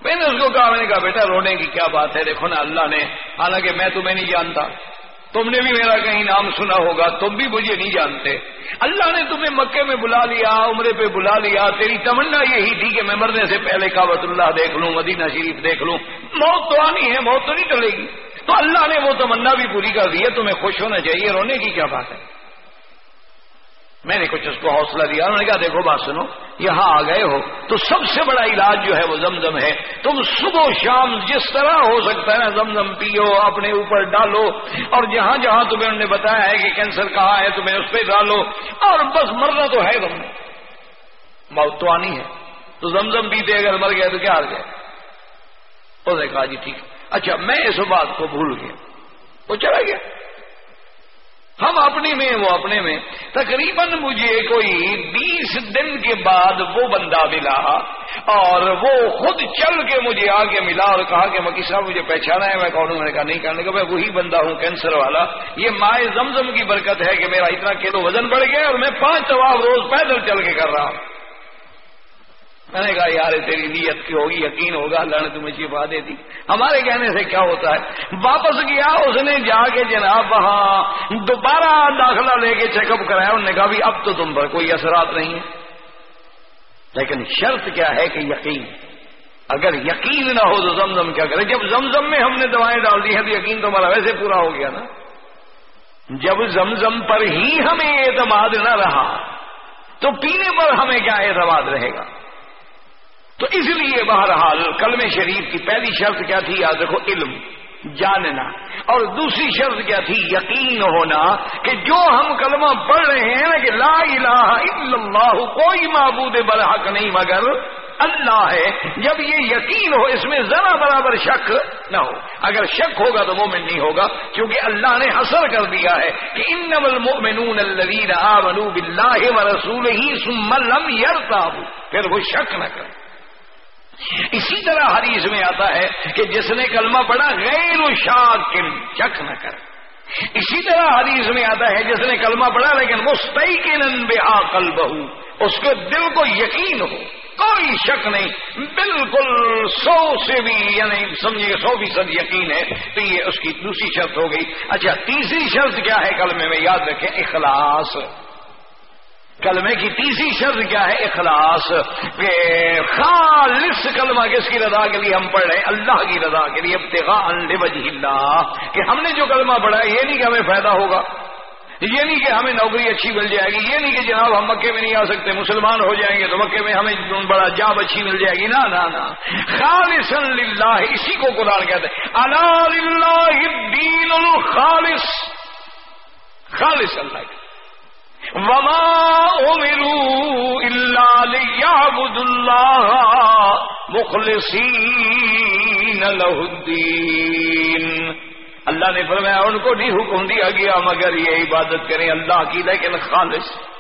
میں نے اس کو کہا، میں نے کہا، بیٹا، رونے کی کیا بات ہے؟ دیکھو نا، اللہ نے، حالانکہ میں تمہیں نہیں جانتا۔ تم نے بھی میرا کہیں نام سنا ہوگا، تم بھی مجھے نہیں جانتے۔ اللہ نے تمہیں مکے میں بلا لیا، عمرے پہ بلا لیا۔ تیری تمنا یہی تھی کہ میں مرنے سے پہلے کابت اللہ دیکھ لوں، مدینہ شریف دیکھ لوں۔ موت تو آنی ہے، موت تو نہیں ٹلے گی۔ تو اللہ نے وہ تمنا بھی پوری کر دی ہے، تمہیں خوش ہونا چاہیے، رونے کی کیا بات ہے؟ میں نے کچھ اس کو حوصلہ دیا۔ انہوں نے کہا، دیکھو بات سنو، یہاں آ گئے ہو تو سب سے بڑا علاج جو ہے وہ زمزم ہے۔ تم صبح و شام جس طرح ہو سکتا ہے نا، زمزم پیو، اپنے اوپر ڈالو۔ اور جہاں جہاں تمہیں انہوں نے بتایا ہے کہ کینسر کہاں ہے، تمہیں اس پہ ڈالو۔ اور بس مرنا تو ہے تم موت تو آنی ہے۔ تو زمزم پیتے اگر مر گئے تو کیا ہار گئے اس نے کہا جی ٹھیک اچھا میں اس بات کو بھول گیا۔ وہ چلا گیا۔ ہم اپنے میں وہ اپنے میں۔ تقریباً مجھے کوئی بیس دن کے بعد وہ بندہ ملا اور وہ خود چل کے مجھے آگے ملا اور کہا کہ مکی صاحب، مجھے پہچانا ہے، میں کہوں میں نے کہا، نہیں کہنے کا میں وہی بندہ ہوں کینسر والا۔ یہ مائع زمزم کی برکت ہے کہ میرا اتنا کلو وزن بڑھ گیا اور میں پانچ طواف روز پیدل چل کے کر رہا ہوں۔ میں نے کہا یار، تیری نیت کی ہوگی، یقین ہوگا، اللہ نے تمہیں شفا دے دی. ہمارے کہنے سے کیا ہوتا ہے؟ واپس گیا اس نے جا کے جناب وہاں دوبارہ داخلہ لے کے چیک اپ کرایا، انہوں نے کہا بھی اب تو تم پر کوئی اثرات نہیں ہے لیکن شرط کیا ہے کہ یقین، اگر یقین نہ ہو تو زمزم کیا کرے؟ جب زمزم میں ہم نے دوائیں ڈال دی ہیں تو یقین تو ہمارا ویسے پورا ہو گیا نا۔ جب زمزم پر ہی ہمیں اعتماد نہ رہا تو پینے پر ہمیں کیا اعتماد رہے گا؟ تو اس لیے بہرحال کلم شریف کی پہلی شرط کیا تھی؟ یاد رکھو، علم، جاننا۔ اور دوسری شرط کیا تھی؟ یقین ہونا کہ جو ہم کلمہ پڑھ رہے ہیں نا کہ لا الہ الا اللہ، کوئی معبود برحق نہیں، مگر اللہ ہے۔ جب یہ یقین ہو، اس میں ذرا برابر شک نہ ہو۔ اگر شک ہوگا تو مومن نہیں ہوگا، کیونکہ اللہ نے حسر کر دیا ہے کہ ان المؤمنون الذین آمنوا باللہ ورسولہ ثم لم يرتابوا پھر وہ شک نہ کرے اسی طرح حدیث میں آتا ہے کہ جس نے کلمہ پڑھا، غیر شاکن شک نہ کر۔ اسی طرح حدیث میں آتا ہے جس نے کلمہ پڑھا لیکن مستقین بے آل بہو اس کے دل کو یقین ہو۔ کوئی شک نہیں، بالکل سو سے بھی یعنی سمجھیے سو فیصد یقین ہے، تو یہ اس کی دوسری شرط ہو گئی۔ اچھا تیسری شرط کیا ہے کلمے میں؟ یاد رکھیں، اخلاص۔ کلمے کی تیسری شرط کیا ہے؟ اخلاص. کہ خالص کلمہ کس کی رضا کے لیے ہم پڑھ رہے ہیں؟ اللہ کی رضا کے لیے، ابتغاء لوجہ اللہ. کہ ہم نے جو کلمہ پڑھا ہے، یہ نہیں کہ ہمیں فائدہ ہوگا. یہ نہیں کہ ہمیں نوکری اچھی مل جائے گی. یہ نہیں کہ جناب ہم مکے میں نہیں آ سکتے، مسلمان ہو جائیں گے تو مکے میں ہمیں بڑا جاب اچھی مل جائے گی. نا نا خالص اللہ اسی کو قرآن کہتے ہیں. اللہ الدین الخالص. خالص اللہ کی. وما امروا الا ليعبدوا الله مخلصين له الدين۔ اللہ نے فرمایا، ان کو نہیں حکم دیا گیا، مگر یہ عبادت کریں اللہ کی، لیکن خالص۔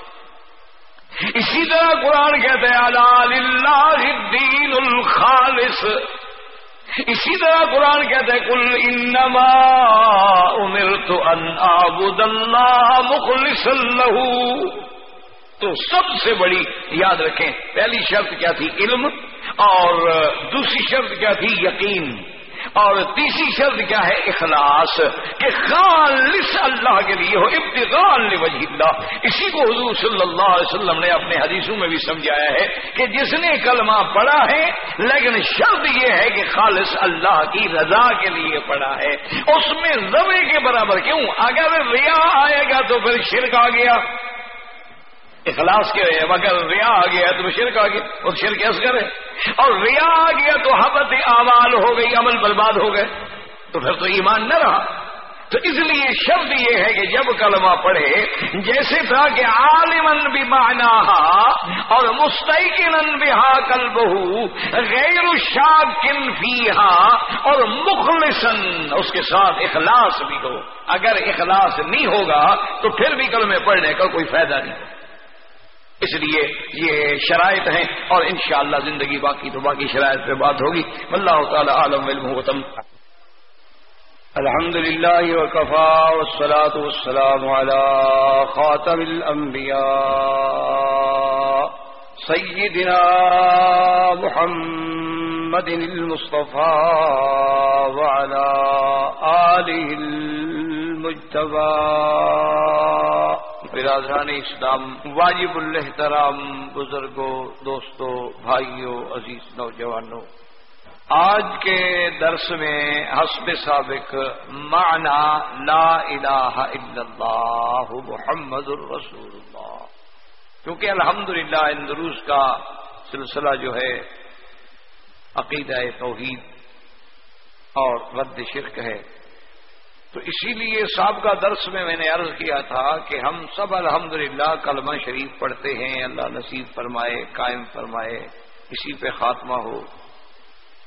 اسی طرح قرآن کہتے ہیں اللہ الدین الخالص اسی طرح قرآن کہتے ہیں کل انما امرت ان اعبد اللہ مخلص اللہ تو سب سے بڑی یاد رکھیں، پہلی شرط کیا تھی؟ علم اور دوسری شرط کیا تھی؟ یقین۔ اور تیسری شرط کیا ہے؟ اخلاص، کہ خالص اللہ کے لیے ہو ابتغال وجہ اللہ۔ اسی کو حضور صلی اللہ علیہ وسلم نے اپنے حدیثوں میں بھی سمجھایا ہے کہ جس نے کلمہ پڑھا ہے، لیکن شرط یہ ہے کہ خالص اللہ کی رضا کے لیے پڑھا ہے۔ اس میں زبے کے برابر کیوں؟ اگر ریا آئے گا تو پھر شرک آ گیا۔ اخلاص کے اگر ریا آ گیا تو شرک آ گیا، اور شرک اصغر ہے۔ اور ریا آ گیا تو حبت اعمال ہو گئی، عمل برباد ہو گئے۔ تو پھر تو ایمان نہ رہا۔ تو اس لیے شبد یہ ہے کہ جب کلمہ پڑھے، جیسے تھا کہ عالمن بھی مانا اور مستقن بھی ہا کل بہو غیر شاکن فی اور مخلصن اس کے ساتھ اخلاص بھی ہو۔ اگر اخلاص نہیں ہوگا تو پھر بھی کلمے پڑھنے کا کوئی فائدہ نہیں۔ ہوگا اس لیے یہ شرائط ہیں اور انشاءاللہ زندگی باقی تو باقی شرائط پہ بات ہوگی۔ اللہ تعالی عالم علم وطم الحمد للہ وکفا والصلاة والسلام على خاتم الانبیاء سیدنا محمد المصطفى وعلى آله المجتبى برادران اسلام، واجب الحترام بزرگوں، دوستوں، بھائیوں، عزیز نوجوانوں، آج کے درس میں حسب سابق معنی لا الہ الا اللہ محمد الرسول اللہ۔ کیونکہ الحمدللہ للہ اندروس کا سلسلہ جو ہے، عقیدہ توحید اور رد شرک ہے۔ تو اسی لیے سابقہ درس میں میں نے عرض کیا تھا کہ ہم سب الحمدللہ کلمہ شریف پڑھتے ہیں، اللہ نصیب فرمائے، قائم فرمائے، اسی پہ خاتمہ ہو۔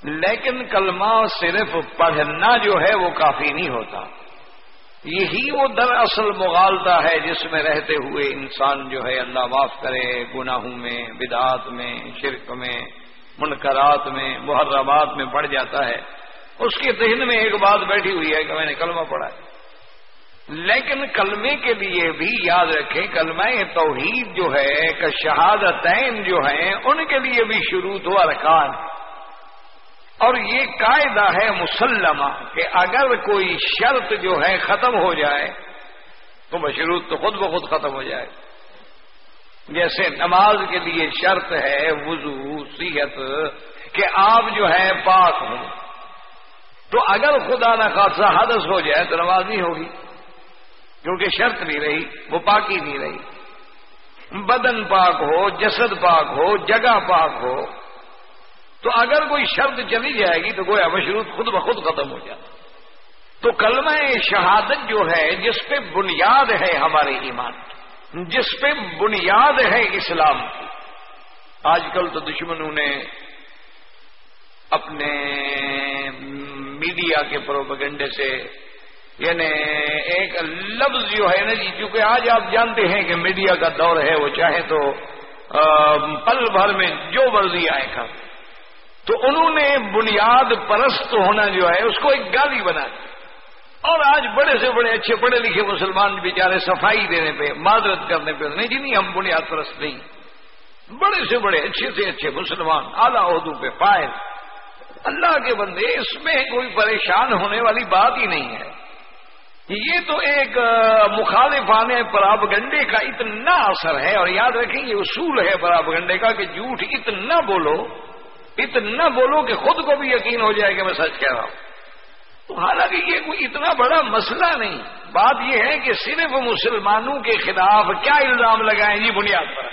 لیکن کلمہ صرف پڑھنا جو ہے وہ کافی نہیں ہوتا۔ یہی وہ دراصل مغالتا ہے جس میں رہتے ہوئے انسان جو ہے اللہ معاف کرے، گناہوں میں، بدعات میں، شرک میں، منکرات میں، محرمات میں پڑ جاتا ہے۔ اس کے ذہن میں ایک بات بیٹھی ہوئی ہے کہ میں نے کلمہ پڑھا ہے۔ لیکن کلمے کے لیے بھی یاد رکھیں، کلمہ توحید جو ہے کہ شہادتین جو ہیں، ان کے لیے بھی شروع ہوا رکان اور یہ قاعدہ ہے مسلمہ کہ اگر کوئی شرط جو ہے ختم ہو جائے، تو مشروط تو خود بخود ختم ہو جائے۔ جیسے نماز کے لیے شرط ہے وضو، صحت، کہ آپ جو ہے پاک ہوں۔ تو اگر خدا نہ خاصا حدث ہو جائے تو نماز نہیں ہوگی، کیونکہ شرط نہیں رہی، وہ پاکی نہیں رہی۔ بدن پاک ہو، جسد پاک ہو، جگہ پاک ہو، تو اگر کوئی شرط چلی جائے گی تو گویا مشروط خود بخود ختم ہو جائے تو کلمہ شہادت جو ہے، جس پہ بنیاد ہے ہمارے ایمان کی، جس پہ بنیاد ہے اسلام کی۔ آج کل تو دشمنوں نے اپنے میڈیا کے پروپگنڈے سے یعنی ایک لفظ جو ہے نا جی کیونکہ آج آپ جانتے ہیں کہ میڈیا کا دور ہے، وہ چاہے تو پل بھر میں جو مرضی آئے گا تو انہوں نے بنیاد پرست ہونا جو ہے، اس کو ایک گالی بنا دی۔ اور آج بڑے سے بڑے اچھے پڑھے لکھے مسلمان بیچارے صفائی دینے پہ، معذرت کرنے پہ، نہیں جی نہیں، ہم بنیاد پرست نہیں۔ بڑے سے بڑے اچھے سے اچھے مسلمان، اعلیٰ عہدوں پہ فائل اللہ کے بندے، اس میں کوئی پریشان ہونے والی بات ہی نہیں ہے۔ یہ تو ایک مخالفان پراب گنڈے کا اتنا اثر ہے، اور یاد رکھیں، یہ اصول ہے پراب گنڈے کا کہ جھوٹ اتنا بولو اتنا بولو کہ خود کو بھی یقین ہو جائے کہ میں سچ کہہ رہا ہوں۔ تو حالانکہ یہ کوئی اتنا بڑا مسئلہ نہیں، بات یہ ہے کہ صرف مسلمانوں کے خلاف کیا الزام لگائیں جی بنیاد پر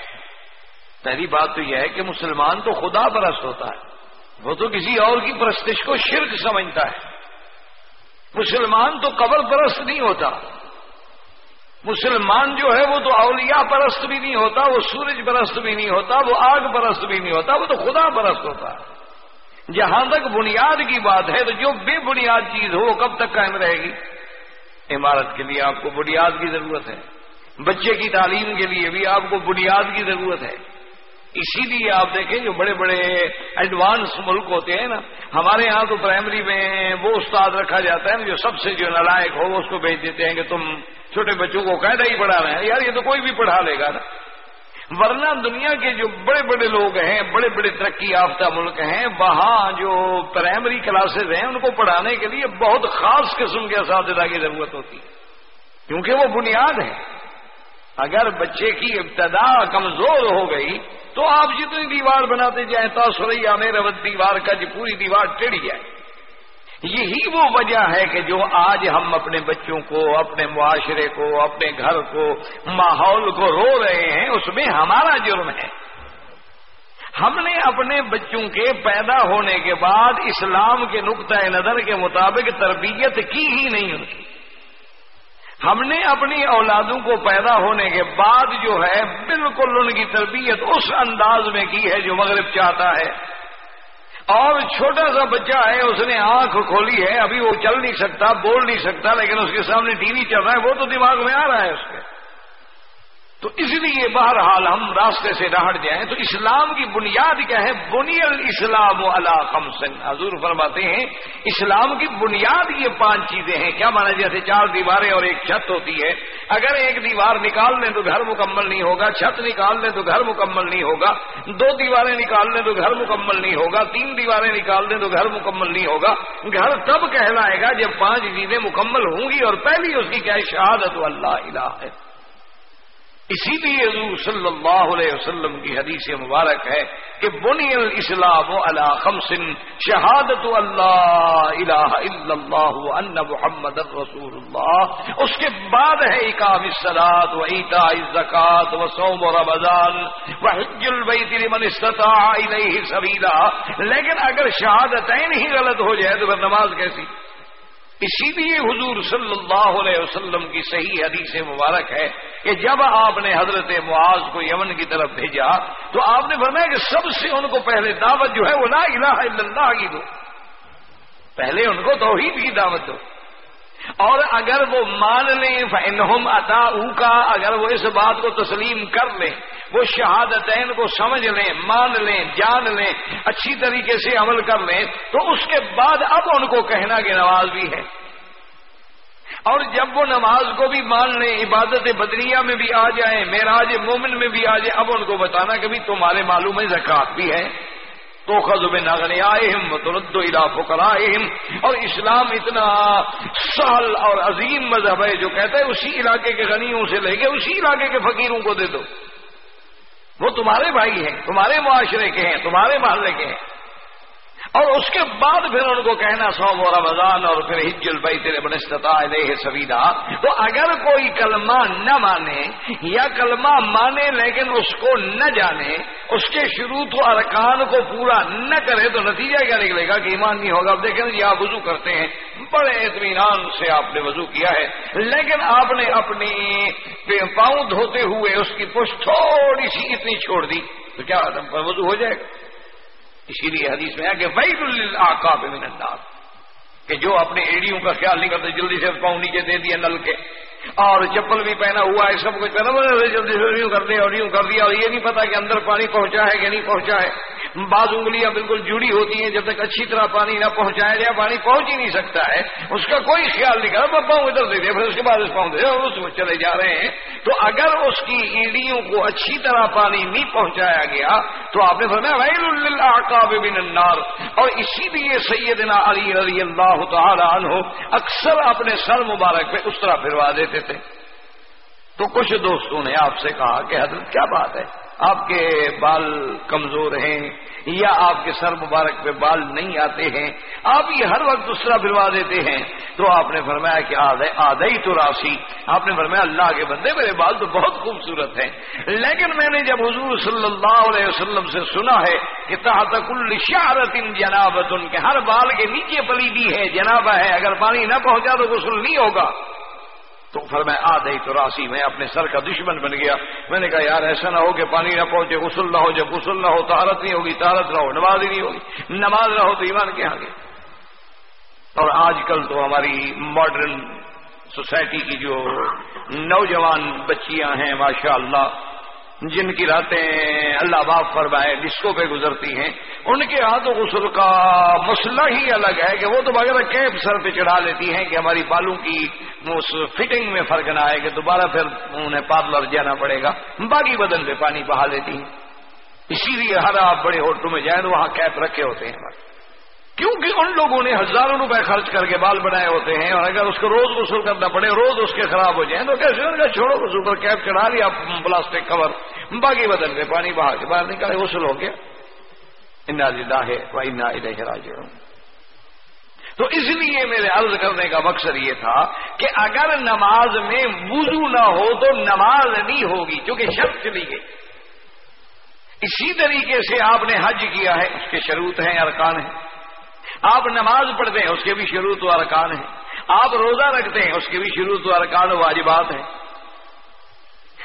پہلی بات تو یہ ہے کہ مسلمان تو خدا پرست ہوتا ہے۔ وہ تو کسی اور کی پرستش کو شرک سمجھتا ہے۔ مسلمان تو قبر پرست نہیں ہوتا۔ مسلمان جو ہے وہ تو اولیاء پرست بھی نہیں ہوتا، وہ سورج پرست بھی نہیں ہوتا، وہ آگ پرست بھی نہیں ہوتا، وہ تو خدا پرست ہوتا۔ ہے جہاں تک بنیاد کی بات ہے، تو جو بے بنیاد چیز ہو، وہ کب تک قائم رہے گی؟ عمارت کے لیے آپ کو بنیاد کی ضرورت ہے۔ بچے کی تعلیم کے لیے بھی آپ کو بنیاد کی ضرورت ہے۔ اسی لیے آپ دیکھیں جو بڑے بڑے ایڈوانس ملک ہوتے ہیں نا، ہمارے ہاں تو پرائمری میں وہ استاد رکھا جاتا ہے نا جو سب سے جو نالائق ہو، وہ اس کو بھیج دیتے ہیں کہ تم چھوٹے بچوں کو قاعدہ ہی پڑھا رہے ہیں۔ یار، یہ تو کوئی بھی پڑھا لے گا نا۔ ورنہ دنیا کے جو بڑے بڑے لوگ ہیں، بڑے بڑے ترقی یافتہ ملک ہیں، وہاں جو پرائمری کلاسز ہیں، ان کو پڑھانے کے لیے بہت خاص قسم کے اساتذہ کی ضرورت ہوتی ہے، کیونکہ وہ بنیاد ہے۔ اگر بچے کی ابتدا کمزور ہو گئی تو آپ جتنی دیوار بناتے جائیں تو سریا میرے دیوار کا جی پوری دیوار ٹڑی جائے۔ یہی وہ وجہ ہے کہ جو آج ہم اپنے بچوں کو، اپنے معاشرے کو، اپنے گھر کو، ماحول کو رو رہے ہیں، اس میں ہمارا جرم ہے۔ ہم نے اپنے بچوں کے پیدا ہونے کے بعد اسلام کے نقطۂ نظر کے مطابق تربیت کی ہی نہیں۔ ان کی ہم نے اپنی اولادوں کو پیدا ہونے کے بعد جو ہے بالکل ان کی تربیت اس انداز میں کی ہے جو مغرب چاہتا ہے۔ اور چھوٹا سا بچہ ہے، اس نے آنکھ کھولی ہے، ابھی وہ چل نہیں سکتا، بول نہیں سکتا، لیکن اس کے سامنے ٹی وی چل رہا ہے، وہ تو دماغ میں آ رہا ہے اس کے تو اس لیے بہرحال ہم راستے سے ہٹ جائیں تو اسلام کی بنیاد کیا ہے؟ بنی الاسلام اللہ خمسن۔ حضور فرماتے ہیں، اسلام کی بنیاد یہ پانچ چیزیں ہیں۔ کیا مانا جیسے چار دیواریں اور ایک چھت ہوتی ہے؟ اگر ایک دیوار نکال لیں تو گھر مکمل نہیں ہوگا، چھت نکال لیں تو گھر مکمل نہیں ہوگا، دو دیواریں نکال لیں تو گھر مکمل نہیں ہوگا، تین دیواریں نکال دیں تو گھر مکمل نہیں ہوگا۔ گھر تب کہلائے گا جب پانچ چیزیں مکمل ہوں گی اور پہلی اس کی کیا شہادت اللہ الہ ہے اسی لیے حضور صلی اللہ علیہ وسلم کی حدیث مبارک ہے کہ بنی الاسلام علی خمس شہادت اللہ الہ الا اللہ ان محمد رسول اللہ۔ اس کے بعد ہے اقام الصلاۃ و ایتاء الزکات و صوم رمضان و حج البیت لمن استطاع الیہ سبیلا۔ لیکن اگر شہادتین ہی غلط ہو جائے تو پھر نماز کیسی؟ اسی لیے حضور صلی اللہ علیہ وسلم کی صحیح حدیث مبارک ہے کہ جب آپ نے حضرت معاذ کو یمن کی طرف بھیجا تو آپ نے فرمایا کہ سب سے ان کو پہلے دعوت جو ہے وہ لا الہ الا اللہ کی دو۔ پہلے ان کو توحید کی دعوت دو۔ اور اگر وہ مان لیں فنہم اتا کا اگر وہ اس بات کو تسلیم کر لیں وہ شہادتین کو سمجھ لیں، مان لیں، جان لیں، اچھی طریقے سے عمل کر لیں، تو اس کے بعد اب ان کو کہنا کہ نماز بھی ہے۔ اور جب وہ نماز کو بھی مان لیں، عبادت بدنیا میں بھی آ جائیں میراج مومن میں بھی آ جائے اب ان کو بتانا کہ بھی تمہارے معلوم ہے زکات بھی ہے۔ تو خزب نغنے آئے ہم ترد اور اسلام اتنا سال اور عظیم مذہب ہے، جو کہتا ہے اسی علاقے کے غنیوں سے لے کے اسی علاقے کے فقیروں کو دے دو۔ وہ تمہارے بھائی ہیں تمہارے معاشرے کے ہیں تمہارے محلے کے ہیں۔ اور اس کے بعد پھر ان کو کہنا سو و رمضان اور پھر ہج البئی تیرے بنستتا علیہ سویدا تو اگر کوئی کلمہ نہ مانے یا کلمہ مانے لیکن اس کو نہ جانے، اس کے شروع تو ارکان کو پورا نہ کرے تو نتیجہ کیا نکلے گا کہ ایمان نہیں ہوگا؟ اب دیکھیں جی آپ وضو کرتے ہیں، بڑے اطمینان سے آپ نے وضو کیا ہے، لیکن آپ نے اپنی پاؤں دھوتے ہوئے اس کی پشت تھوڑی سی اتنی چھوڑ دی، تو کیا وضو ہو جائے گا؟ اسی لیے حدیث میں ہے کہ وید العقاب من النار۔ کہ جو اپنے ایڑیوں کا خیال نہیں کرتے، جلدی سے پاؤں نیچے دے دیا نل کے اور چپل بھی پہنا ہوا ہے، سب کچھ پہنا جلدی سے یوں کر دیا اور یوں کر دیا۔ اور یہ نہیں پتا کہ اندر پانی پہنچا ہے کہ نہیں پہنچا ہے۔ بعض انگلیاں بالکل جڑی ہوتی ہیں، جب تک اچھی طرح پانی نہ پہنچایا جائے، پانی پہنچ ہی نہیں سکتا ہے۔ اس کا کوئی خیال نہیں کرا پاؤں ادھر دے دیا پھر اس کے بعد اس پاؤں دے اور اس میں چلے جا رہے ہیں۔ تو اگر اس کی ایڑیوں کو اچھی طرح پانی نہیں پہنچایا گیا، تو آپ نے فرمایا ویل اللہ بن النار۔ اور اسی لیے سیدنا علی رضی اللہ تعالی عنہ اکثر اپنے سر مبارک پہ اس طرح پھروا دیتے تھے۔ تو کچھ دوستوں نے آپ سے کہا کہ حضرت کیا بات ہے؟ آپ کے بال کمزور ہیں یا آپ کے سر مبارک پہ بال نہیں آتے ہیں، آپ یہ ہر وقت دوسرا پھروا دیتے ہیں۔ تو آپ نے فرمایا کہ آدھا ہی تو راسی۔ آپ نے فرمایا اللہ کے بندے میرے بال تو بہت خوبصورت ہیں۔ لیکن میں نے جب حضور صلی اللہ علیہ وسلم سے سنا ہے کہ تحت کل شہرت ان جنابت ان کے ہر بال کے نیچے پلی بھی ہے، جنابہ ہے، اگر پانی نہ پہنچا تو غسل نہیں ہوگا۔ تو پھر میں آ گئی تو راسی، میں اپنے سر کا دشمن بن گیا۔ میں نے کہا، یار ایسا نہ ہو کہ پانی نہ پہنچے، غسل نہ ہو، جب غسل نہ ہو تارت نہیں ہوگی تارت نہ ہو، نماز ہی نہیں ہوگی۔ نماز نہ ہو تو ایمان کے آگے۔ اور آج کل تو ہماری ماڈرن سوسائٹی کی جو نوجوان بچیاں ہیں ماشاء اللہ جن کی راتیں اللہ باپ فرمائے ڈسکو پہ گزرتی ہیں، ان کے ہاتھوں غسل کا مسئلہ ہی الگ ہے کہ وہ تو وغیرہ کیپ سر پہ چڑھا لیتی ہیں کہ ہماری بالوں کی اس فٹنگ میں فرق نہ آئے، کہ دوبارہ پھر انہیں پارلر جانا پڑے گا۔ باقی بدن پہ پانی بہا لیتی ہیں۔ اسی لیے ہر آپ بڑے ہوٹلوں میں جائیں تو وہاں کیپ رکھے ہوتے ہیں۔ کیونکہ ان لوگوں نے ہزاروں روپے خرچ کر کے بال بنائے ہوتے ہیں، اور اگر اس کو روز غسل کرنا پڑے، روز اس کے خراب ہو جائیں، تو کیسے ان کا چھوڑو اس اوپر کیپ چڑھا لیا، پلاسٹک کور، باقی بدن پہ پانی بہا کے باہر نکالے، غسل ہو گیا۔ انا ہے راج تو اس لیے میرے عرض کرنے کا مقصد یہ تھا کہ اگر نماز میں وضو نہ ہو تو نماز نہیں ہوگی کیونکہ شرط چلی گئی۔ اسی طریقے سے آپ نے حج کیا ہے، اس کے شروط ہیں، ارکان ہیں۔ آپ نماز پڑھتے ہیں، اس کے بھی شروع تو ارکان ہیں۔ آپ روزہ رکھتے ہیں، اس کے بھی شروع تو ارکان واجبات ہیں۔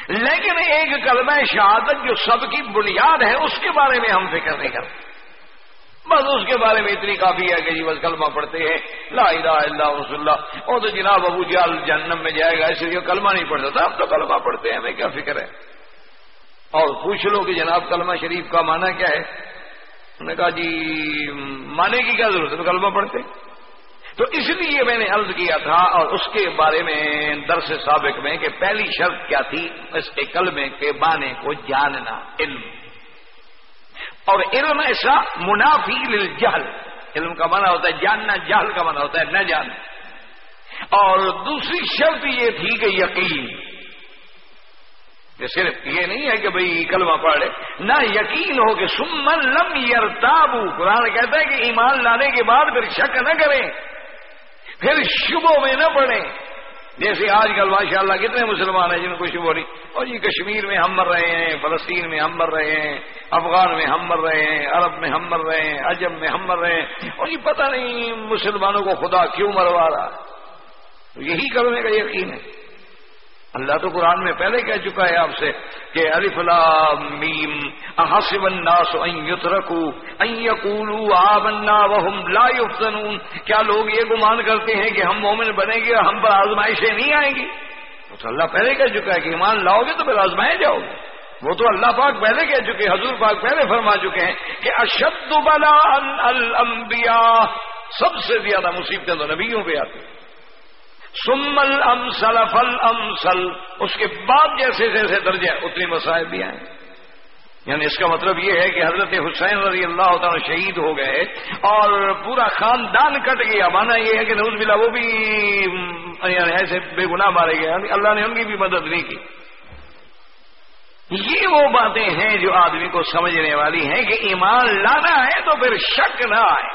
لیکن ایک کلمہ شہادت جو سب کی بنیاد ہے، اس کے بارے میں ہم فکر نہیں کرتے۔ بس اس کے بارے میں اتنی کافی ہے کہ جی بس کلمہ پڑھتے ہیں۔ لا الہ الا رسول اللہ۔ وہ تو جناب ابو جال جنم میں جائے گا، اس لیے کلمہ نہیں پڑھتا تھا۔ اب تو کلمہ پڑھتے ہیں، ہمیں کیا فکر ہے؟ اور پوچھ لو کہ جناب کلمہ شریف کا معنی کیا ہے؟ نے کہا جی مانے کی کیا ضرورت ہے؟ تو کلمہ پڑھتے۔ تو اس لیے میں نے عرض کیا تھا اور اس کے بارے میں درس سابق میں کہ پہلی شرط کیا تھی؟ اس کے کلمے کے بانے کو جاننا، علم۔ اور علم ایسا منافی للجہل۔ علم کا معنی ہوتا ہے جاننا، جہل کا معنی ہوتا ہے نہ جاننا۔ اور دوسری شرط یہ تھی کہ یقین۔ صرف یہ نہیں ہے کہ بھئی کلمہ پڑھے نہ یقین ہو کہ سمن لم یرتابو قرآن کہتا ہے کہ ایمان لانے کے بعد پھر شک نہ کریں۔ پھر شبوں میں نہ پڑیں جیسے آج کل ماشاء اللہ کتنے مسلمان ہیں جن کو شبہ نہیں۔ اور یہ کشمیر میں ہم مر رہے ہیں، فلسطین میں ہم مر رہے ہیں، افغان میں ہم مر رہے ہیں، عرب میں ہم مر رہے ہیں عجب میں ہم مر رہے ہیں۔ اور یہ پتہ نہیں مسلمانوں کو خدا کیوں مروا رہا تو یہی کرنے کا یقین ہے۔ اللہ تو قرآن میں پہلے کہہ چکا ہے آپ سے کہ الف میم، احسب الناس ان يتركوا ان يقولوا آمنا وهم لا يفتنون کیا لوگ یہ گمان کرتے ہیں کہ ہم مومن بنیں گے اور ہم پر آزمائشیں نہیں آئیں گی؟ تو اللہ پہلے کہہ چکا ہے کہ ایمان لاؤ گے تو پھر آزمائے جاؤ گے۔ وہ تو اللہ پاک پہلے کہہ چکے، حضور پاک پہلے فرما چکے ہیں کہ اشد بلا الانبیاء، سب سے زیادہ مصیبتیں تو نبیوں پہ آتی ہیں۔ سمل امسل فل امسل اس کے بعد جیسے جیسے درجے اتنی مسائل بھی آئیں یعنی اس کا مطلب یہ ہے کہ حضرت حسین رضی اللہ تعالیٰ شہید ہو گئے اور پورا خاندان کٹ گیا۔ مانا یہ ہے کہ نوز بلا وہ بھی یعنی ایسے بے گناہ مارے گئے اللہ نے ان کی بھی مدد نہیں کی۔ یہ وہ باتیں ہیں جو آدمی کو سمجھنے والی ہیں کہ ایمان لانا ہے تو پھر شک نہ آئے۔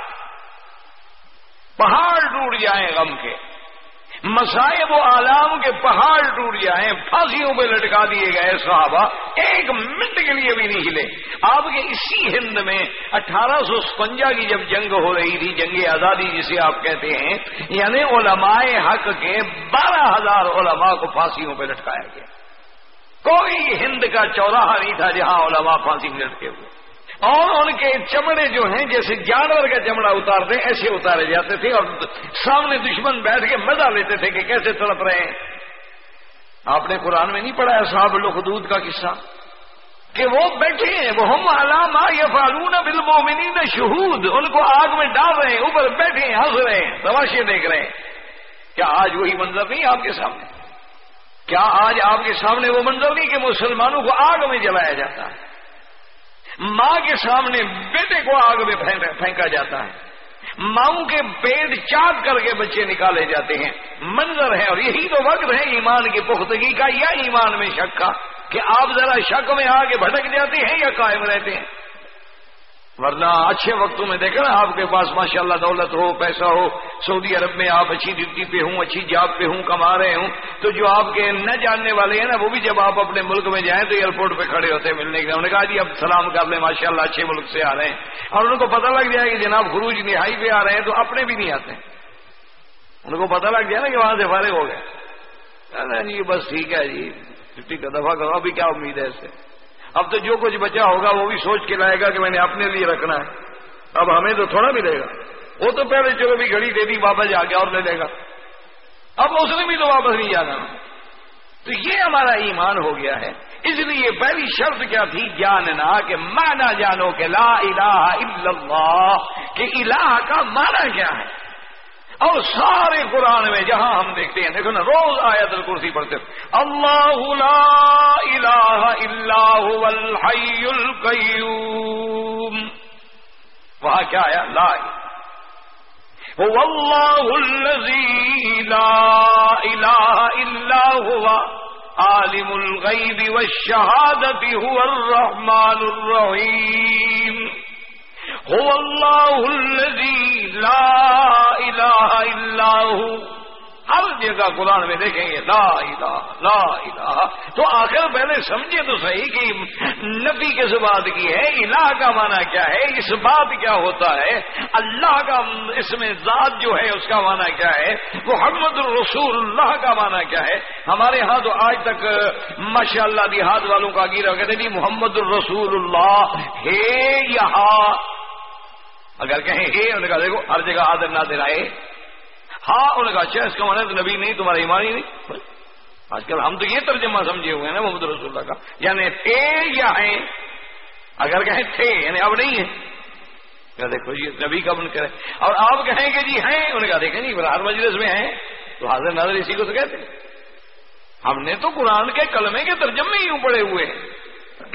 پہاڑ ٹوٹ جائیں غم کے۔ مسائب و عالم کے پہاڑ ٹوٹ جائیں، پھانسیوں پہ لٹکا دیے گئے صحابہ، ایک منٹ کے لیے بھی نہیں ہلے۔ آپ کے اسی ہند میں اٹھارہ سو ستنجا کی جب جنگ ہو رہی تھی، جنگ آزادی جسے آپ کہتے ہیں یعنی علماء حق کے بارہ ہزار علماء کو پھانسیوں پہ لٹکایا گیا۔ کوئی ہند کا چوراہا نہیں تھا جہاں علماء پھانسی میں لٹکے ہوئے۔ اور ان کے چمڑے جو ہیں، جیسے جانور کا چمڑا اتارتے، ایسے اتارے جاتے تھے اور سامنے دشمن بیٹھ کے مزہ لیتے تھے کہ کیسے تڑپ رہے ہیں۔ آپ نے قرآن میں نہیں پڑھا صاحب الخدود کا قصہ؟ کہ وہ بیٹھے ہیں، وہ ہم علامہ یا فالون بالمومنین شہود ان کو آگ میں ڈال رہے ہیں، اوپر بیٹھے ہیں، ہنس رہے ہیں، تماشے دیکھ رہے ہیں۔ کیا آج وہی منظر نہیں آپ کے سامنے؟ کیا آج آپ کے سامنے وہ منظر نہیں کہ مسلمانوں کو آگ میں جلایا جاتا ہے؟ ماں کے سامنے بیٹے کو آگ میں پھینکا جاتا ہے۔ ماؤں کے پیٹ چاک کر کے بچے نکالے جاتے ہیں۔ منظر ہے اور یہی تو وقت ہے ایمان کی پختگی کا یا ایمان میں شک کا کہ آپ ذرا شک میں آگے بھٹک جاتے ہیں یا قائم رہتے ہیں۔ ورنہ اچھے وقتوں میں دیکھا نا آپ کے پاس ماشاء اللہ دولت ہو، پیسہ ہو، سعودی عرب میں آپ اچھی ڈیوٹی پہ ہوں، اچھی جاب پہ ہوں، کما رہے ہوں، تو جو آپ کے نہ جاننے والے ہیں نا، وہ بھی جب آپ اپنے ملک میں جائیں تو ایئرپورٹ پہ کھڑے ہوتے ہیں ملنے کے انہوں نے کہا جی اب سلام کر لیں ماشاء اللہ اچھے ملک سے آ رہے ہیں۔ اور ان کو پتہ لگ جائے کہ جناب خروج نہائی پہ آ رہے ہیں تو اپنے بھی نہیں آتے۔ ان کو پتہ لگ جائے نا کہ وہاں سے فارغ ہو گئے۔ جی بس ٹھیک ہے جی چھٹی کا دفعہ کرو ابھی کیا امید ہے اس سے؟ اب تو جو کچھ بچا ہوگا وہ بھی سوچ کے لائے گا کہ میں نے اپنے لیے رکھنا ہے۔ اب ہمیں تو تھوڑا ملے گا۔ وہ تو پہلے چلو بھی گھڑی دے دی، واپس جا کے اور لے لے گا۔ اب اس نے بھی تو واپس نہیں جانا تو یہ ہمارا ایمان ہو گیا ہے۔ اس لیے پہلی شرط کیا تھی؟ جاننا کہ مانا جانو کہ لا الہ الا اللہ، کہ الہ کا مانا کیا ہے۔ اور سارے قرآن میں جہاں ہم دیکھتے ہیں، دیکھو نا، روز آیا دل کرسی پڑھتے اللہ لا الہ الا هو الحی القیوم۔ وہاں کیا آیا؟ لا هو اللہ الذی لا الہ الا هو، عالم الغیب والشہادت، هو الرحمن الرحیم۔ هو الله الذي لا الہ الا هو. ہر جگہ قرآن میں دیکھیں گے، لا الہ لا الہ تو آخر پہلے سمجھے تو صحیح کہ نبی کس بات کی ہے، الہ کا معنی کیا ہے، اس بات کیا ہوتا ہے؟ اللہ کا اس میں ذات جو ہے، اس کا معنی کیا ہے؟ محمد الرسول اللہ کا معنی کیا ہے؟ ہمارے ہاں تو آج تک ماشاء اللہ دیہات والوں کا گیرا کہتے جی محمد الرسول اللہ، ہے یہاں اگر کہیں ہے انہوں نے کہا دیکھو، ہر جگہ آدر نادر آئے۔ ہاں انہوں نے کہا اچھا اس کا مانا تو نبی نہیں، تمہارا ایمان ہی نہیں۔ آج کل ہم تو یہ ترجمہ سمجھے ہوئے ہیں نا، محمد رسول اللہ کا۔ یعنی تھے یا ہیں؟ اگر کہیں تھے یعنی اب نہیں ہے کیا دیکھو جی نبی کا من کرے اور آپ کہیں کہ جی ہیں، انہوں نے کہا دیکھیں جی ہر مجلس میں ہیں۔ تو حاضر نظر اسی کو تو کہتے ہم نے تو قرآن کے کلمے کے ترجمے ہی پڑے ہوئے ہیں۔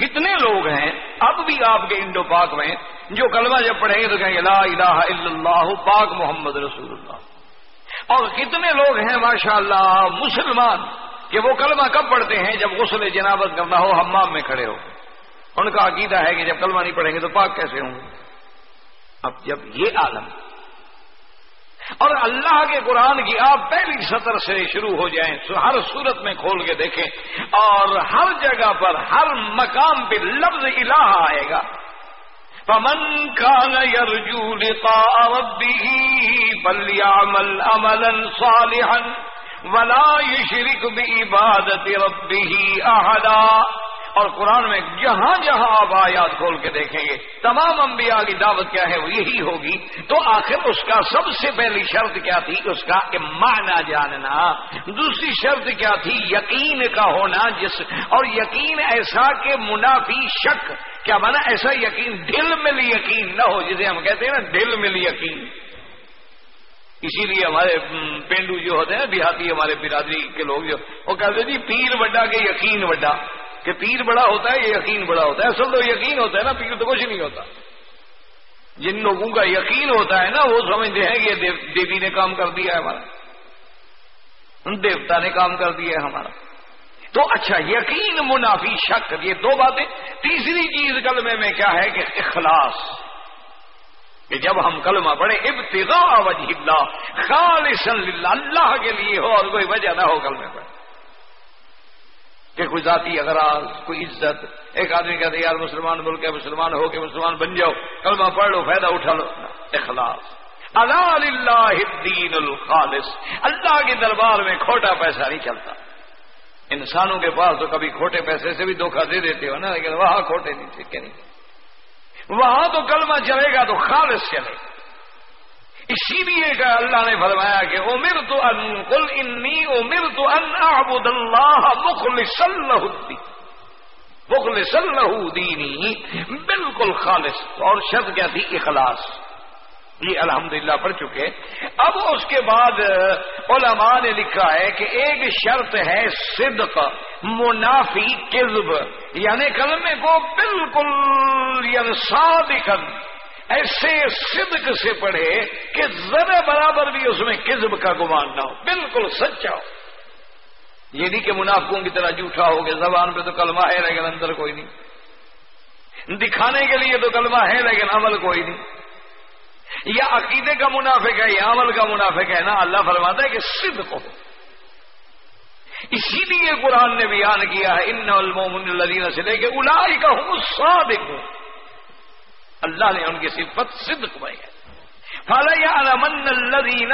کتنے لوگ ہیں؟ اب بھی آپ کے انڈو پاک میں جو کلمہ جب پڑھیں گے تو کہیں گے لا الہ الا اللہ، پاک محمد رسول اللہ۔ اور کتنے لوگ ہیں ماشاء اللہ مسلمان کہ وہ کلمہ کب پڑھتے ہیں؟ جب غسل جنابت کرنا ہو ہمام میں کھڑے ہو۔ ان کا عقیدہ ہے کہ جب کلمہ نہیں پڑھیں گے تو پاک کیسے ہوں گے؟ اب جب یہ عالم اور اللہ کے قرآن کی آپ پہلی سطر سے شروع ہو جائیں ہر صورت میں کھول کے دیکھیں اور ہر جگہ پر ہر مقام پہ لفظ الہ آئے گا۔ فمن كان يرجو لقاء ربه فليعمل عملا صالحا ولا يشرك بعبادة ربه أحدا۔ اور قرآن میں جہاں جہاں آپ آیات کھول کے دیکھیں گے، تمام انبیاء کی دعوت کیا ہے؟ وہ یہی ہوگی۔ تو آخر اس کا سب سے پہلی شرط کیا تھی؟ اس کا معنی جاننا۔ دوسری شرط کیا تھی؟ یقین کا ہونا جس، اور یقین ایسا کہ منافی شک، کیا مانا؟ ایسا یقین دل مل یقین نہ ہو، جسے ہم کہتے ہیں نا، دل مل یقین۔ اسی لیے ہمارے پینڈو جو ہوتے ہیں دیہاتی ہمارے برادری کے لوگ جو، وہ کہتے ہیں جی پیر وڈا کے یقین وڈا۔ کہ پیر بڑا ہوتا ہے یہ یقین بڑا ہوتا ہے۔ اصل تو یقین ہوتا ہے نا، پیر تو کچھ نہیں ہوتا۔ جن لوگوں کا یقین ہوتا ہے نا، وہ سمجھتے ہیں کہ دیوی نے کام کر دیا ہے ہمارا۔ دیوتا نے کام کر دیا ہے ہمارا۔ تو اچھا یقین، منافی، شک، یہ دو باتیں۔ تیسری چیز کلمے میں کیا ہے کہ اخلاص۔ کہ جب ہم کلمہ پڑھیں ابتدا وجہ اللہ خالص اللہ کے لیے ہو اور کوئی وجہ نہ ہو کلمے پڑھے کہ کوئی ذاتی اغراض، کوئی عزت۔ ایک آدمی کہتے یار، مسلمان ملک ہے، مسلمان ہو کے مسلمان بن جاؤ، کلمہ پڑھ لو، فائدہ اٹھا لو۔ اخلاص۔ اللہ الدین الخالص۔ اللہ کے دربار میں کھوٹا پیسہ نہیں چلتا۔ انسانوں کے پاس تو کبھی کھوٹے پیسے سے بھی دھوکہ دے دیتے ہو نا، لیکن وہاں کھوٹے نہیں سکے نہیں وہاں تو کلمہ چلے گا تو خالص چلے گا۔ اسی لیے کہ اللہ نے فرمایا کہ امر تو ان کل انی امر تو ان اللہ مخلص الدین دینی بالکل خالص اور شرط کیا تھی؟ اخلاص۔ یہ الحمدللہ، پڑھ چکے۔ اب اس کے بعد علماء نے لکھا ہے کہ ایک شرط ہے صدق، منافی، کذب یعنی کلمے کو بالکل یعنی صادقن ایسے صدق سے پڑھے کہ ذرا برابر بھی اس میں کذب کا گمان نہ ہو۔ بالکل سچا ہو۔ یہ نہیں کہ منافقوں کی طرح جھوٹا ہو گیا، زبان پہ تو کلمہ ہے لیکن اندر کوئی نہیں۔ دکھانے کے لیے تو کلمہ ہے لیکن عمل کوئی نہیں۔ یا عقیدے کا منافق ہے یا عمل کا منافق ہے نا۔ اللہ فرماتا ہے کہ صدق ہو۔ اسی لیے قرآن نے بیان کیا ہے، ان الدین سے لے کے الائی کا ہوں صادق ہوں اللہ نے ان کی صفت صدق میں ہے۔ من الدین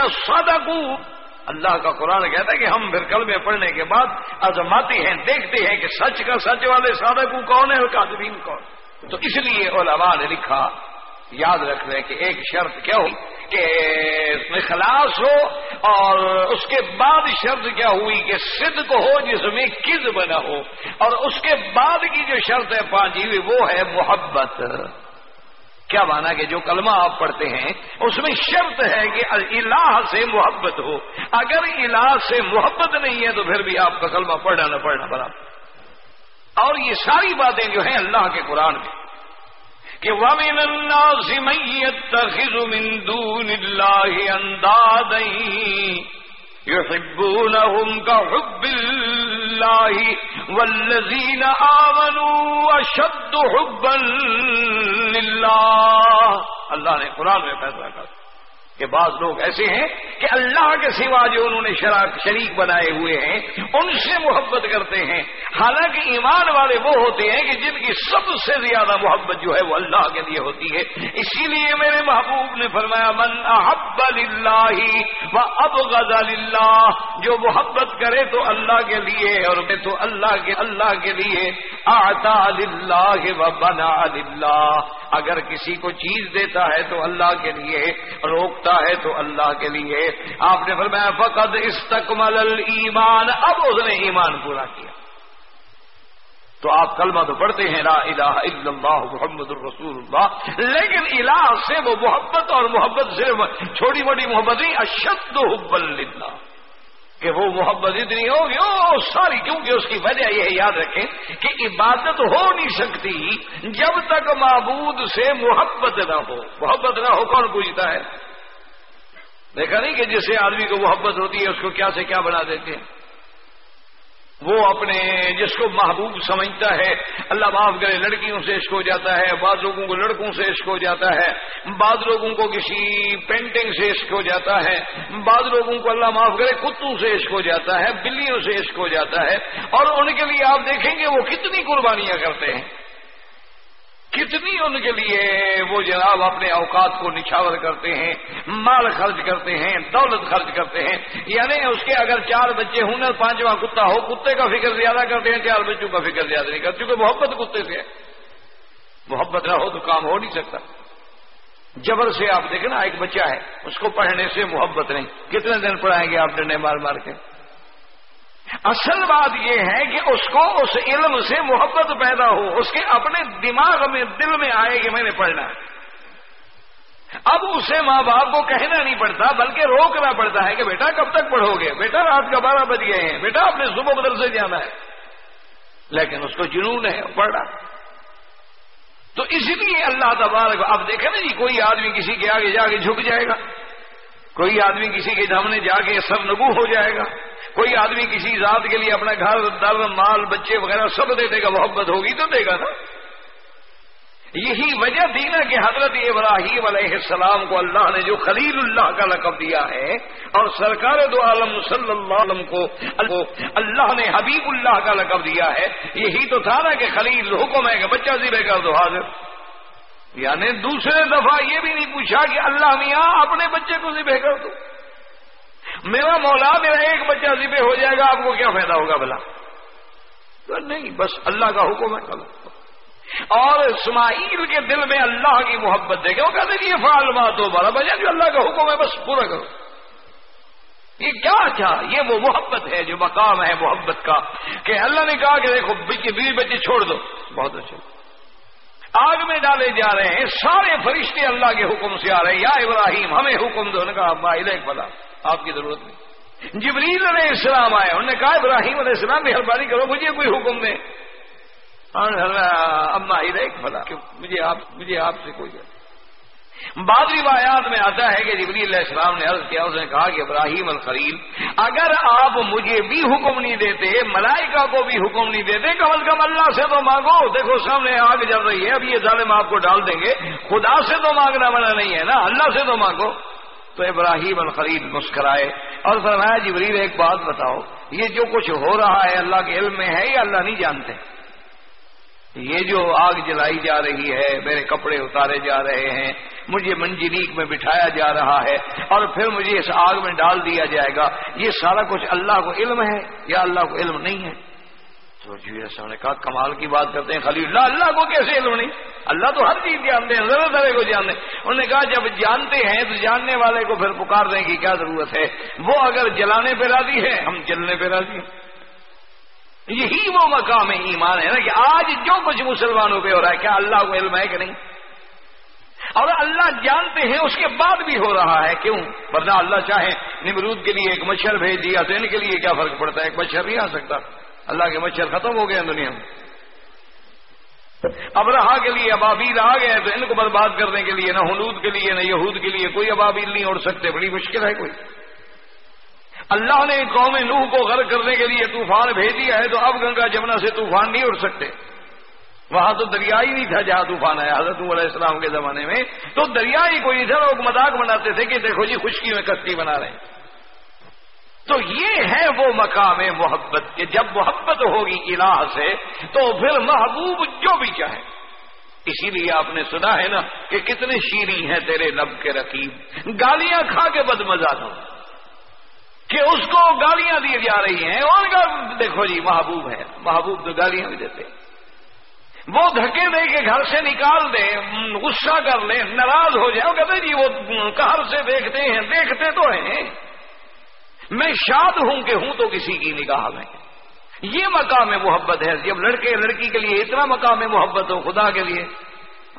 اللہ کا قرآن کہتا ہے کہ ہم پھر کل میں پڑھنے کے بعد ازماتے ہیں، دیکھتے ہیں کہ سچ کا سچ والے صادق کون ہے اور قادرین کون تو اس لیے علماء نے لکھا، یاد رکھ رہے کہ ایک شرط کیا ہو کہ اس میں خلاص ہو اور اس کے بعد شرط کیا ہوئی کہ صدق ہو، جس میں کز بنا ہو۔ اور اس کے بعد کی جو شرط ہے، پانچ ہوئی وہ ہے محبت۔ کیا مانا کہ جو کلمہ آپ پڑھتے ہیں، اس میں شرط ہے کہ الہ سے محبت ہو۔ اگر الہ سے محبت نہیں ہے تو پھر بھی آپ کا کلمہ پڑھنا نہ پڑھنا بنا اور یہ ساری باتیں جو ہیں اللہ کے قرآن میں، کہ ومن الناس من يتخذ من دون الله اندادا يحبونهم كحب الله والذين آمنوا أشد حبا لله. اللہ نے قرآن میں فیصلہ کر کہ بعض لوگ ایسے ہیں کہ اللہ کے سوا جو انہوں نے شریک بنائے ہوئے ہیں، ان سے محبت کرتے ہیں۔ حالانکہ ایمان والے وہ ہوتے ہیں کہ جن کی سب سے زیادہ محبت جو ہے وہ اللہ کے لیے ہوتی ہے۔ اسی لیے میرے محبوب نے فرمایا، من احب اللہ و اب اللہ جو محبت کرے تو اللہ کے لیے اور میں تو اللہ کے اللہ کے لیے آتا اللہ و بنا اللہ اگر کسی کو چیز دیتا ہے تو اللہ کے لیے، روکتا ہے تو اللہ کے لیے۔ آپ نے فرمایا فقط استقمل ایمان اب اس نے ایمان پورا کیا۔ تو آپ کلمہ تو پڑھتے ہیں، لا الہ الا اللہ محمد الرسول اللہ۔ لیکن الہ سے وہ محبت اور محبت صرف چھوٹی موٹی محبت نہیں، اشد حب اللہ کہ وہ محبت اتنی ہوگی، او ساری، کیونکہ اس کی وجہ یہ یاد رکھیں کہ عبادت ہو نہیں سکتی جب تک معبود سے محبت نہ ہو۔ محبت نہ ہو، کون پوچھتا ہے؟ دیکھا نہیں کہ جسے آدمی کو محبت ہوتی ہے، اس کو کیا سے کیا بنا دیتے ہیں؟ وہ اپنے جس کو محبوب سمجھتا ہے، اللہ معاف کرے، لڑکیوں سے عشق ہو جاتا ہے، بعض لوگوں کو لڑکوں سے عشق ہو جاتا ہے، بعض لوگوں کو کسی پینٹنگ سے عشق ہو جاتا ہے، بعض لوگوں کو اللہ معاف کرے، کتوں سے عشق ہو جاتا ہے، بلیوں سے عشق ہو جاتا ہے، اور ان کے لیے آپ دیکھیں گے وہ کتنی قربانیاں کرتے ہیں۔ کتنی ان کے لیے وہ جناب اپنے اوقات کو نچھاور کرتے ہیں، مال خرچ کرتے ہیں، دولت خرچ کرتے ہیں یعنی اس کے اگر چار بچے ہوں نا پانچواں کتا ہو، کتے کا فکر زیادہ کرتے ہیں، چار بچوں کا فکر زیادہ نہیں کرتے، کیونکہ محبت کتے سے ہے۔ محبت نہ ہو تو کام ہو نہیں سکتا۔ جبر سے آپ دیکھنا، ایک بچہ ہے، اس کو پڑھنے سے محبت نہیں۔ کتنے دن پڑھائیں گے آپ ڈنڈے مار مار کے؟ اصل بات یہ ہے کہ اس کو اس علم سے محبت پیدا ہو، اس کے اپنے دماغ میں، دل میں آئے کہ میں نے پڑھنا ہے۔ اب اسے ماں باپ کو کہنا نہیں پڑتا، بلکہ روکنا پڑتا ہے کہ بیٹا کب تک پڑھو گے؟ بیٹا رات کا بارہ بج گئے ہیں، بیٹا اپنے صبح بدل سے جانا ہے۔ لیکن اس کو جنون ہے پڑھ رہا تو اسی لیے اللہ تبارک، اب دیکھیں نا جی کوئی آدمی کسی کے آگے جا کے جھک جائے گا، کوئی آدمی کسی کے دھمنے جا کے سر نگو ہو جائے گا۔ کوئی آدمی کسی ذات کے لیے اپنا گھر، در، مال، بچے وغیرہ سب دے دے گا، محبت ہوگی تو دے گا نا۔ یہی وجہ تھی نا کہ حضرت ابراہیم علیہ السلام کو اللہ نے جو خلیل اللہ کا لقب دیا ہے اور سرکار دو عالم صلی اللہ علیہ کو اللہ نے حبیب اللہ کا لقب دیا ہے، یہی تو تھا نا کہ خلیل حکم ہے کہ بچہ ذبح کر دو حاضر۔ یعنی دوسرے دفعہ یہ بھی نہیں پوچھا کہ اللہ میاں اپنے بچے کو ذبح کر دو۔ میرا مولا، میرا ایک بچہ ذبح ہو جائے گا، آپ کو کیا فائدہ ہوگا بلا نہیں، بس اللہ کا حکم ہے۔ اور اسماعیل کے دل میں اللہ کی محبت دے گا وہ کہتے کہ یہ فعال بات ہو بڑا بجا جو اللہ کا حکم ہے، بس پورا کرو۔ یہ کیا تھا؟ یہ وہ محبت ہے جو مقام ہے محبت کا۔ کہ اللہ نے کہا کہ دیکھو بیوی بچے چھوڑ دو۔ بہت اچھا۔ آگ میں ڈالے جا رہے ہیں۔ سارے فرشتے اللہ کے حکم سے آ رہے ہیں۔ یا ابراہیم، ہمیں حکم دو۔ نے کہا ایک پتا آپ کی ضرورت نہیں۔ جبریل علیہ السلام آئے، انہوں نے کہا، ابراہیم علیہ السلام مہربانی کرو، مجھے کوئی حکم دے ہاں، اما ایک پتا مجھے آپ مجھے آپ سے کوئی بعض روایات میں آتا ہے کہ جبری علیہ السلام نے عرض کیا، اس نے کہا کہ ابراہیم الخلیل، اگر آپ مجھے بھی حکم نہیں دیتے، ملائکہ کو بھی حکم نہیں دیتے، کم از کم اللہ سے تو مانگو۔ دیکھو، سامنے آگ جل رہی ہے، اب یہ ظالم آپ کو ڈال دیں گے۔ خدا سے تو مانگنا منع نہیں ہے نا، اللہ سے تو مانگو۔ تو ابراہیم الخلیل مسکرائے اور فرمایا، جبریل ایک بات بتاؤ، یہ جو کچھ ہو رہا ہے اللہ کے علم میں ہے یا اللہ نہیں جانتے؟ یہ جو آگ جلائی جا رہی ہے، میرے کپڑے اتارے جا رہے ہیں، مجھے منجنیک میں بٹھایا جا رہا ہے، اور پھر مجھے اس آگ میں ڈال دیا جائے گا، یہ سارا کچھ اللہ کو علم ہے یا اللہ کو علم نہیں ہے؟ جی نے کہا، کمال کی بات کرتے ہیں خلیل۔ اللہ اللہ کو کیسے علم نہیں؟ اللہ تو ہر چیز جانتے ہیں ذرا ذرے کو جانتے ہیں انہوں نے کہا، جب جانتے ہیں تو جاننے والے کو پھر پکارنے کی کیا ضرورت ہے؟ وہ اگر جلانے پہ راضی ہے، ہم جلنے پہ راضی ہیں۔ یہی وہ مقام ایمان ہے نا کہ آج جو کچھ مسلمانوں پہ ہو رہا ہے، کیا اللہ کو علم ہے کہ نہیں؟ اور اللہ جانتے ہیں، اس کے بعد بھی ہو رہا ہے، کیوں؟ ورنہ اللہ چاہے نمرود کے لیے ایک مچھر بھیج دیا تو ان کے لیے کیا فرق پڑتا ہے؟ ایک مچھر نہیں آ سکتا۔ اللہ کے مچھر ختم ہو گئے دنیا میں۔ اب رہا کے لیے ابابیل آ گئے تو ان کو برباد کرنے کے لیے، نہ حنود کے لیے، نہ یہود کے لیے، کوئی ابابیل نہیں اڑ سکتے، بڑی مشکل ہے کوئی۔ اللہ نے قوم نوح کو غرق کرنے کے لیے طوفان بھیج دیا ہے تو اب گنگا جمنا سے طوفان نہیں اڑ سکتے۔ وہاں تو دریا ہی نہیں تھا جہاں طوفان آیا، حضرت علیہ السلام کے زمانے میں۔ تو دریا ہی کوئی نہیں تھا لوگ مذاق بناتے تھے کہ دیکھو جی خشکی میں کشتی بنا رہے ہیں۔ تو یہ ہے وہ مقام محبت کہ جب محبت ہوگی الہ سے تو پھر محبوب جو بھی چاہے۔ اسی لیے آپ نے سنا ہے نا کہ کتنے شیریں ہیں تیرے لب کے رقیب۔ گالیاں کھا کے بد مزہ تھا۔ کہ اس کو گالیاں دی جا رہی ہیں اور دیکھو جی محبوب ہے۔ محبوب تو گالیاں بھی دیتے۔ وہ دھکے دے کے گھر سے نکال دے، غصہ کر لے، ناراض ہو جائے۔ وہ کہتے جی وہ کہر سے دیکھتے ہیں، دیکھتے تو ہیں۔ میں شاد ہوں کہ ہوں تو کسی کی نگاہ میں۔ یہ مقام محبت ہے۔ جب لڑکے لڑکی کے لیے اتنا مقام محبت ہو خدا کے لیے۔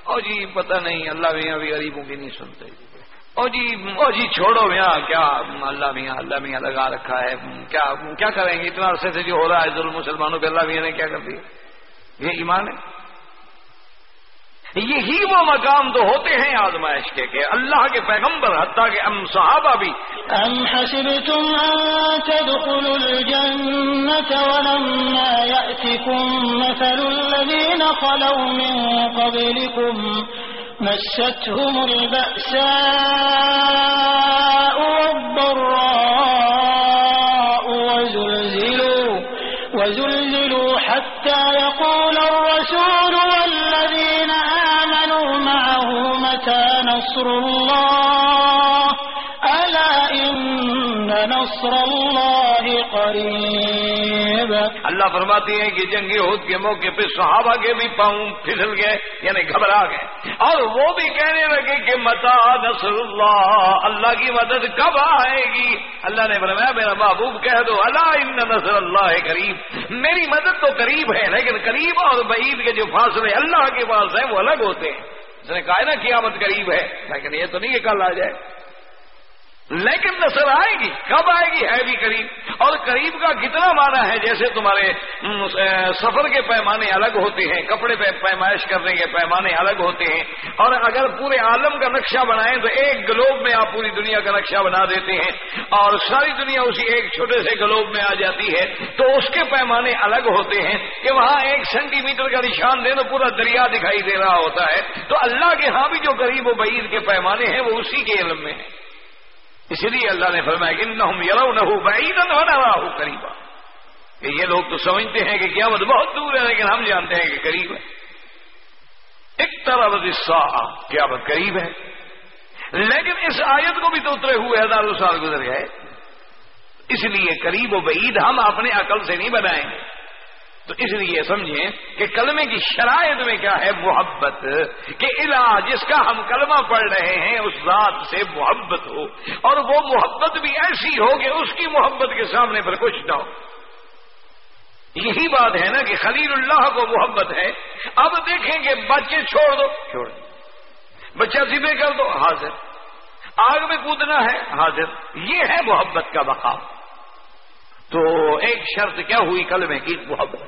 اور جی پتہ نہیں، اللہ بھی غریبوں کی نہیں سنتے۔ او جی او جی چھوڑو میاں، کیا اللہ میاں اللہ میاں لگا رکھا ہے۔ کیا کیا کریں گے؟ اتنا عرصے سے جو ہو رہا ہے ظلم مسلمانوں پہ اللہ میاں نے کیا کر دیا؟ یہ ایمان ہے؟ یہی وہ مقام تو ہوتے ہیں آزمائش کے کہ اللہ کے پیغمبر حتیٰ کہ ام صحابہ بھی ام حسبتم ان تدخلوا الجنة ولما يأتكم مثل الذين خلوا من قبلكم مستهم البأساء والضراء اللہ فرماتی ہیں کہ جنگی عہد کے موقع پہ صحابہ کے بھی پاؤں پھسل گئے یعنی گھبرا گئے۔ اور وہ بھی کہنے لگے کہ متا نصر اللہ اللہ کی مدد کب آئے گی؟ اللہ نے فرمایا، میرا محبوب کہہ دو اللہ ان نصر اللہ قریب۔ میری مدد تو قریب ہے، لیکن قریب اور بعید کے جو فاصلے اللہ کے پاس ہیں، وہ الگ ہوتے ہیں۔ اس نے کہا نا، قیامت قریب ہے۔ لیکن یہ تو نہیں کہ کل آ جائے۔ لیکن نظر آئے گی۔ کب آئے گی؟ ہے بھی قریب اور قریب کا کتنا مانا ہے جیسے تمہارے سفر کے پیمانے الگ ہوتے ہیں، کپڑے پہ پیمائش کرنے کے پیمانے الگ ہوتے ہیں۔ اور اگر پورے عالم کا نقشہ بنائیں تو ایک گلوب میں آپ پوری دنیا کا نقشہ بنا دیتے ہیں۔ اور ساری دنیا اسی ایک چھوٹے سے گلوب میں آ جاتی ہے۔ تو اس کے پیمانے الگ ہوتے ہیں کہ وہاں ایک سینٹی میٹر کا نشان دے تو پورا دریا دکھائی دے رہا ہوتا ہے۔ تو اللہ کے ہاں بھی جو قریب و بعید کے پیمانے ہیں وہ اسی کے علم میں ہیں۔ اس لیے اللہ نے فرمایا کہ نہ یرو نہ ہو قریبا۔ کہ یہ لوگ تو سمجھتے ہیں کہ قیامت بہت دور ہے، لیکن ہم جانتے ہیں کہ قریب ہے۔ ایک طرح قیامت قریب ہے۔ لیکن اس آیت کو بھی تو اترے ہوئے ہزاروں سال گزر گئے۔ اس لیے قریب و بعید ہم اپنے عقل سے نہیں بنائیں گے۔ تو اس لیے سمجھیں کہ کلمے کی شرائط میں کیا ہے محبت، کہ علاج جس کا ہم کلمہ پڑھ رہے ہیں اس ذات سے محبت ہو، اور وہ محبت بھی ایسی ہو کہ اس کی محبت کے سامنے پر کچھ نہ ہو۔ یہی بات ہے نا کہ خلیل اللہ کو محبت ہے۔ اب دیکھیں کہ بچے چھوڑ دو۔ چھوڑ۔ دو بچہ سیدھے کر دو، حاضر۔ آگ میں کودنا ہے، حاضر۔ یہ ہے محبت کا مقام۔ تو ایک شرط کیا ہوئی کلمے کی؟ محبت۔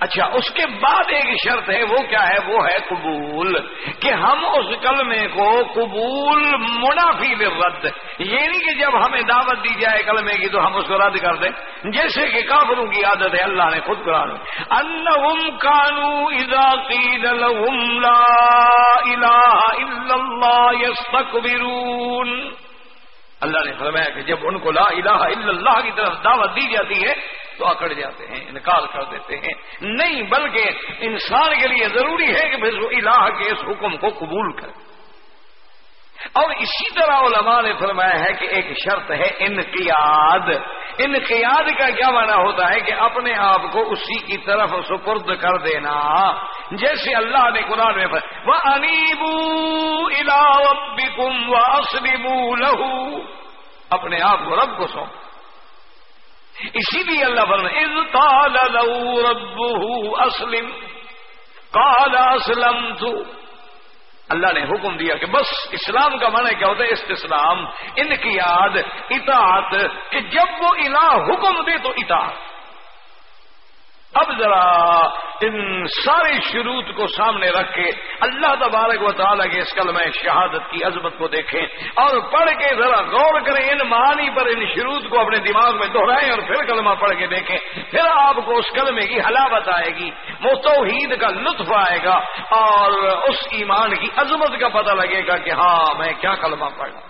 اچھا اس کے بعد ایک شرط ہے، وہ کیا ہے؟ وہ ہے قبول۔ کہ ہم اس کلمے کو قبول منافی میں رد۔ یہ نہیں کہ جب ہمیں دعوت دی جائے کلمے کی تو ہم اس کو رد کر دیں۔ جیسے کہ کافروں کی عادت ہے، اللہ نے خود قرآن ان کانو اذا قیل لهم لا الہ الا اللہ یستکبرون۔ اللہ نے فرمایا کہ جب ان کو لا الہ الا اللہ کی طرف دعوت دی جاتی ہے، تو اکڑ جاتے ہیں، انکار کر دیتے ہیں۔ نہیں، بلکہ انسان کے لیے ضروری ہے کہ وہ الہ کے اس حکم کو قبول کرے۔ اور اسی طرح علماء نے فرمایا ہے کہ ایک شرط ہے انقیاد۔ انقیاد کا کیا معنی ہوتا ہے کہ اپنے آپ کو اسی کی طرف سپرد کر دینا۔ جیسے اللہ نے قرآن میں وہ انیبو الابکم و لہو اپنے آپ کو رب کو سونپ۔ اسی لیے اللہ فرمائے از قال لو ربه اسلم قال اسلمت اللہ نے حکم دیا کہ بس اسلام کا معنی کیا ہوتا ہے استسلام، ان کی یاد، اطاعت، کہ جب وہ الہ حکم دے تو اطاعت۔ اب ذرا ان سارے شروط کو سامنے رکھ کے اللہ تبارک و تعالیٰ کے اس کلمہ شہادت کی عظمت کو دیکھیں اور پڑھ کے ذرا غور کریں، ان معانی پر، ان شروط کو اپنے دماغ میں دہرائیں اور پھر کلمہ پڑھ کے دیکھیں۔ پھر آپ کو اس کلمے کی حلاوت آئے گی، وہ توحید کا لطف آئے گا اور اس ایمان کی عظمت کا پتہ لگے گا کہ ہاں میں کیا کلمہ پڑھا۔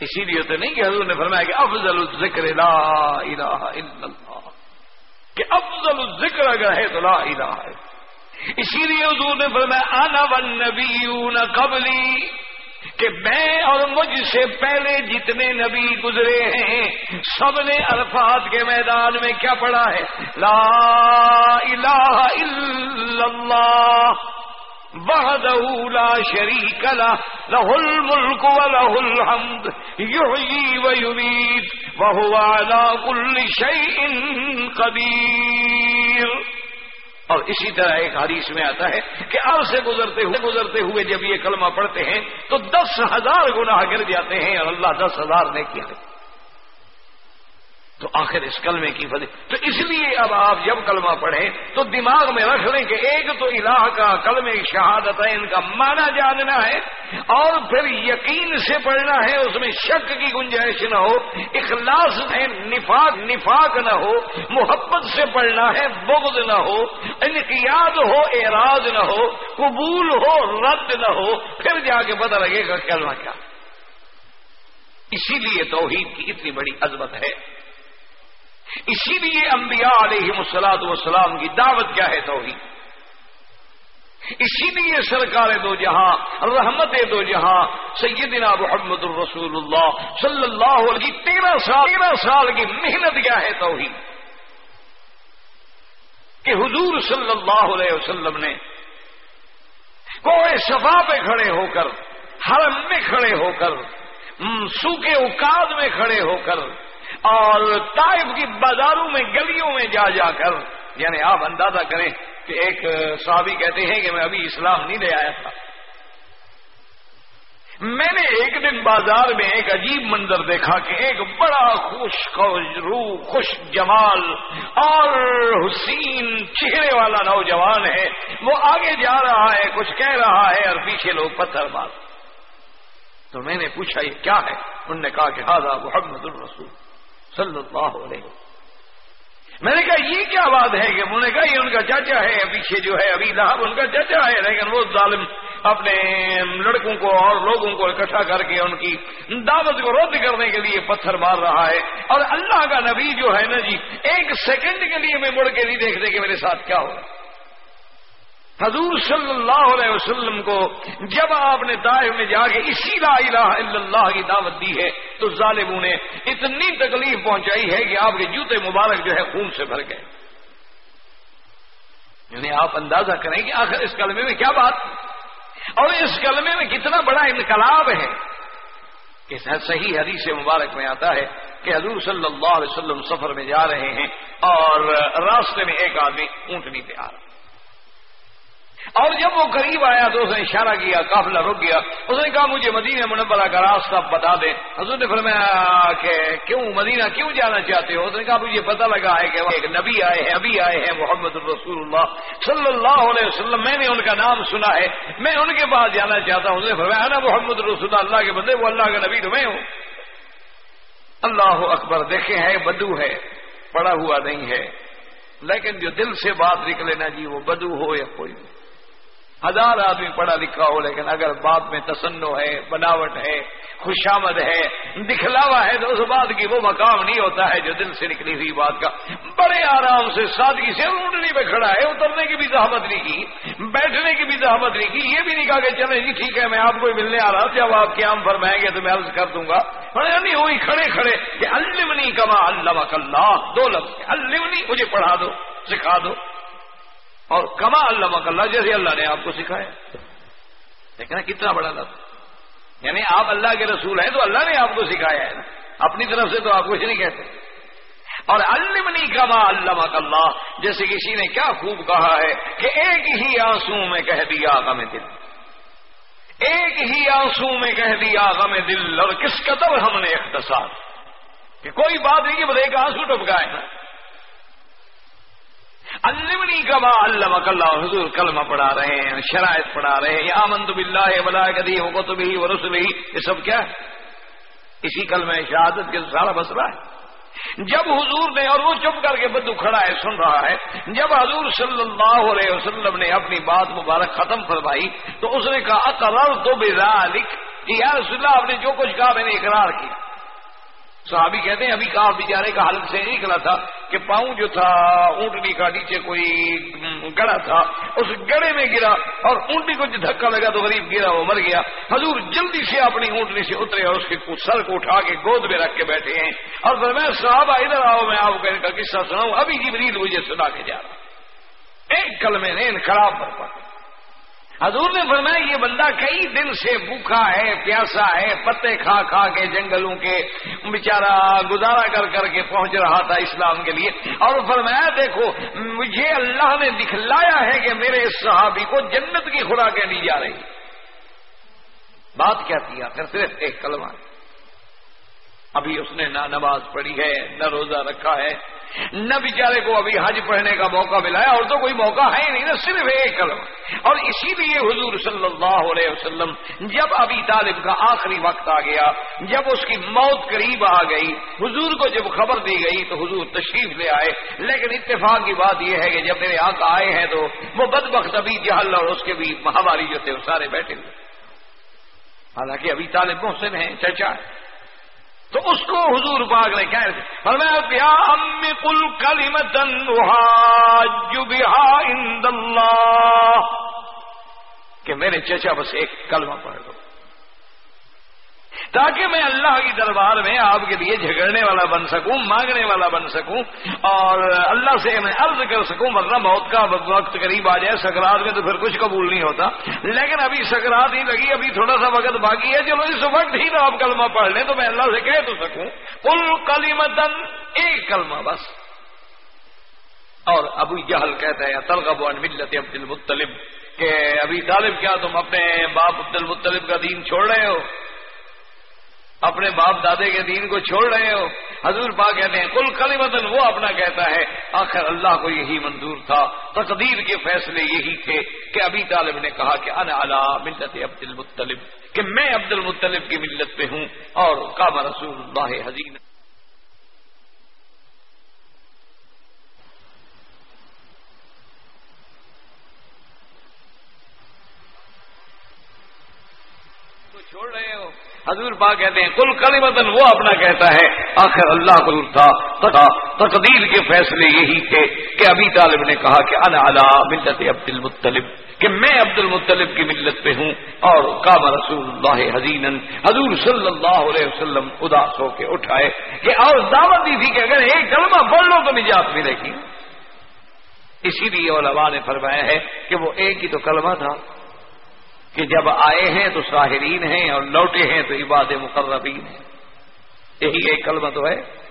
اسی لیے تو نہیں کہ حضور نے فرمایا کہ افضل الذکر لا الہ الا اللہ۔ کہ افضل ذکر اگر ہے تو لا الہ ہے۔ اسی لیے حضور نے فرمایا، انا والنبیون قبلی کہ میں اور مجھ سے پہلے جتنے نبی گزرے ہیں، سب نے الفاظ کے میدان میں کیا پڑھا ہے؟ لا الہ الا اللہ۔ وحده لا شريك له له الملك وله الحمد، يحيي ويميت، وهو على كل شيء قدير۔ اور اسی طرح ایک حدیث میں آتا ہے کہ اب سے گزرتے ہوئے گزرتے ہوئے جب یہ کلمہ پڑھتے ہیں تو دس ہزار گناہ گر جاتے ہیں اور اللہ دس ہزار نے کیا تو آخر اس کلمے کی فضل تو اس لیے اب آپ جب کلمہ پڑھیں تو دماغ میں رکھ لیں کہ ایک تو الہ کا کلم شہادت ہے، ان کا معنی جاننا ہے، اور پھر یقین سے پڑھنا ہے، اس میں شک کی گنجائش نہ ہو، اخلاص ہے، نفاق نفاق نہ ہو، محبت سے پڑھنا ہے، بغض نہ ہو، انقیاد ہو، اعراض نہ ہو، قبول ہو، رد نہ ہو، پھر جا کے پتہ لگے گا کلمہ کیا۔ اسی لیے توحید کی اتنی بڑی عظمت ہے۔ اسی لیے انبیاء علیہ مسلاد وسلام کی دعوت کیا ہے توحید؟ اسی لیے سرکار دو جہاں، رحمت دو جہاں، سیدنا محمد الرسول اللہ صلی اللہ علیہ، تیرہ سال تیرہ سال کی محنت کیا ہے توحید؟ کہ حضور صلی اللہ علیہ وسلم نے کوئے صفا پہ کھڑے ہو کر، حرم میں کھڑے ہو کر سوکھے اوقات میں کھڑے ہو کر اور طائف کی بازاروں میں، گلیوں میں جا جا کر یعنی آپ اندازہ کریں کہ ایک صحابی کہتے ہیں کہ میں ابھی اسلام نہیں لے آیا تھا۔ میں نے ایک دن بازار میں ایک عجیب منظر دیکھا کہ ایک بڑا خوش خوش، روح خوش جمال اور حسین چہرے والا نوجوان ہے۔ وہ آگے جا رہا ہے، کچھ کہہ رہا ہے اور پیچھے لوگ پتھر مار۔ تو میں نے پوچھا، یہ کیا ہے؟ انہوں نے کہا کہ ہاضا محمد الرسول۔ صلی اللہ علیہ میں نے کہا، یہ کیا بات ہے کہ انہوں نے کہا، یہ ان کا چاچا ہے، پیچھے جو ہے ابھی لہب ان کا چاچا ہے، لیکن وہ ظالم اپنے لڑکوں کو اور لوگوں کو اکٹھا کر کے ان کی دعوت کو رد کرنے کے لیے پتھر مار رہا ہے۔ اور اللہ کا نبی جو ہے نا جی ایک سیکنڈ کے لیے میں مڑ کے نہیں دیکھتے کہ میرے ساتھ کیا ہو۔ حضور صلی اللہ علیہ وسلم کو جب آپ نے دائر میں جا کے اسی لا الہ الا اللہ کی دعوت دی ہے تو ظالموں نے اتنی تکلیف پہنچائی ہے کہ آپ کے جوتے مبارک جو ہے خون سے بھر گئے۔ یعنی آپ اندازہ کریں کہ آخر اس کلمے میں کیا بات؟ اور اس کلمے میں کتنا بڑا انقلاب ہے۔ کہ صحیح حدیث مبارک میں آتا ہے کہ حضور صلی اللہ علیہ وسلم سفر میں جا رہے ہیں اور راستے میں ایک آدمی اونٹنی پہ آ رہا۔ اور جب وہ قریب آیا تو اس نے اشارہ کیا، قافلہ رک گیا۔ اس نے کہا، مجھے مدینہ منورہ کا راستہ بتا دے۔ حضور نے فرمایا کہ کیوں مدینہ کیوں جانا چاہتے ہو؟ اس نے کہا، مجھے پتہ لگا ہے کہ ایک نبی آئے ہیں، ابھی آئے ہیں، محمد الرسول اللہ۔ صلی اللہ علیہ وسلم، میں نے ان کا نام سنا ہے۔ میں ان کے پاس جانا چاہتا ہوں۔ اس نے فرمایا نا محمد الرسول اللہ کے بندے، وہ اللہ کا نبی تو میں ہوں۔ اللہ اکبر دیکھے ہیں بدو ہے۔ پڑا ہوا نہیں ہے۔ لیکن جو دل سے بات نکلے نا جی وہ بدو ہو یا کوئی نہیں ہزار آدمی پڑھا لکھا ہو، لیکن اگر بات میں تسنو ہے، بناوٹ ہے، خوشامد ہے، دکھلاوا ہے، تو اس بات کی وہ مقام نہیں ہوتا ہے جو دل سے نکلی ہوئی بات کا۔ بڑے آرام سے سادگی سے اونٹنی پہ کھڑا ہے، اترنے کی بھی زحمت نہیں کی، بیٹھنے کی بھی زحمت نہیں کی، یہ بھی نہیں کہا کہ چلے جی ٹھیک ہے، میں آپ کو ملنے آ رہا جب آپ کے آم فرمائیں گے تو میں عرض کر دوں گا۔ نہیں یعنی ہوئی کھڑے کھڑے کہ المنی کما اللہ اللہ دو لفظ المنی مجھے پڑھا دو، سکھا دو۔ اور کما اللہ اللہ، جیسے اللہ نے آپ کو سکھایا۔ دیکھنا کتنا بڑا لفظ۔ یعنی آپ اللہ کے رسول ہیں تو اللہ نے آپ کو سکھایا ہے۔ اپنی طرف سے تو آپ کچھ نہیں کہتے۔ اور المنی کما اللہ اللہ، جیسے کسی نے کیا خوب کہا ہے کہ ایک ہی آنسو میں کہہ دیا غم دل۔ ایک ہی آنسو میں کہہ دیا غم دل، اور کس قدر ہم نے اختصار کہ کوئی بات نہیں کہ بس ایک آنسو ٹپکائے نا المنی کما اللہ اللہ، حضور کلمہ پڑھا رہے ہیں، شرائط پڑھا رہے ہیں آمند بلّہ بلا کدی ہو تو بھی وہ رسول یہ سب کیا ہے؟ اسی کلمہ شہادت کے سارا مسئلہ ہے۔ جب حضور نے اور وہ چپ کر کے بدو کھڑا ہے، سن رہا ہے، جب حضور صلی اللہ علیہ وسلم نے اپنی بات مبارک ختم فرمائی، تو اس نے کہا اقرر تو بے کہ یا رسول اللہ، آپ نے جو کچھ کہا، میں نے اقرار کیا۔ صحابی کہتے ہیں، ابھی کہا، بیچارے کا حلق سے نکلا تھا۔ کہ پاؤں جو تھا، اونٹنی کا نیچے کوئی گڑا تھا، اس گڑے میں گرا اور اونٹنی کو جو دھکا لگا تو غریب گرا، وہ مر گیا۔ حضور جلدی سے اپنی اونٹنی سے اترے اور اس کے سر کو اٹھا کے گود میں رکھ کے بیٹھے ہیں۔ اور میں صحابہ، ادھر آؤ، میں آپ کو ان کا قصہ سناؤں۔ ابھی جبریل مجھے سنا کے جا رہا ایک کل میں نے انقلاب پر پڑا حضور نے فرمایا، یہ بندہ کئی دن سے بھوکھا ہے، پیاسا ہے، پتے کھا کھا کے جنگلوں کے بیچارہ گزارا کر کر کے پہنچ رہا تھا اسلام کے لیے۔ اور فرمایا، دیکھو، مجھے اللہ نے دکھلایا ہے کہ میرے صحابی کو جنت کی خوراکیں دی جا رہی بات کیا تھی آخر؟ صرف ایک کلمہ۔ ابھی اس نے نہ نماز پڑھی ہے، نہ روزہ رکھا ہے، نہ بیچارے کو ابھی حج پڑھنے کا موقع ملا ہے، اور تو کوئی موقع ہے نہیں نا صرف ایک کلم اور اسی لیے حضور صلی اللہ علیہ وسلم جب ابھی طالب کا آخری وقت آ گیا، جب اس کی موت قریب آ گئی، حضور کو جب خبر دی گئی تو حضور تشریف لے آئے۔ لیکن اتفاق کی بات یہ ہے کہ جب میرے آقا آئے ہیں تو وہ بد بخت ابھی جہل اور اس کے بھی مہاواری جو تھے وہ سارے بیٹھے ہوئے۔ حالانکہ ابھی طالب محسن ہیں چرچا ہے تو اس کو حضور پاگ نے کہہ فرمایا پیا امی کل کلی متن اللہ کہ میرے چچا بس ایک کلمہ پڑھ دو۔ تاکہ میں اللہ کی دربار میں آپ کے لیے جھگڑنے والا بن سکوں، مانگنے والا بن سکوں، اور اللہ سے میں عرض کر سکوں، ورنہ موت کا وقت قریب آ جائے، سکرات میں تو پھر کچھ قبول نہیں ہوتا۔ لیکن ابھی سکرات ہی لگی، ابھی تھوڑا سا وقت باقی ہے، چلو اس وقت ہی تو آپ کلمہ پڑھ لیں، تو میں اللہ سے کہہ تو سکوں۔ کل کلی مدن ایک کلمہ بس۔ اور ابو جہل کہتا ہے تلغب عن ملت عبد المطلب، کہ ابھی طالب کیا تم اپنے باپ عبد المطلب کا دین چھوڑ رہے ہو؟ اپنے باپ دادے کے دین کو چھوڑ رہے ہو۔ حضور پا کہتے ہیں کل کلی مدن وہ اپنا کہتا ہے، آخر اللہ کو یہی منظور تھا۔ تقدیر کے فیصلے یہی تھے کہ ابھی طالب نے کہا کہ ان اعلیٰ ملت عبد المطلب کہ میں عبد المطلب کی ملت پہ ہوں اور کعبہ رسول اللہ حزین چھوڑ رہے ہو کہتے ہیں، کل کلی مدن وہ اپنا کہتا ہے، آخر اللہ کو تھا تقدیر کے فیصلے یہی تھے کہ ابھی طالب نے کہا کہ ان ملت عبد المطلب، کہ میں عبد المطلب کی ملت پہ ہوں اور کام رسول اللہ حزین حضور صلی اللہ علیہ وسلم اداس ہو کے اٹھائے کہ اور دعوت دی تھی کہ اگر ایک کلمہ بول لو تو نجات ملے گی۔ اسی لیے علماء نے فرمایا ہے کہ وہ ایک ہی تو کلمہ تھا۔ کہ جب آئے ہیں تو ساحرین ہیں اور لوٹے ہیں تو عباد مقربین ہیں۔ یہی ایک کلمہ تو ہے۔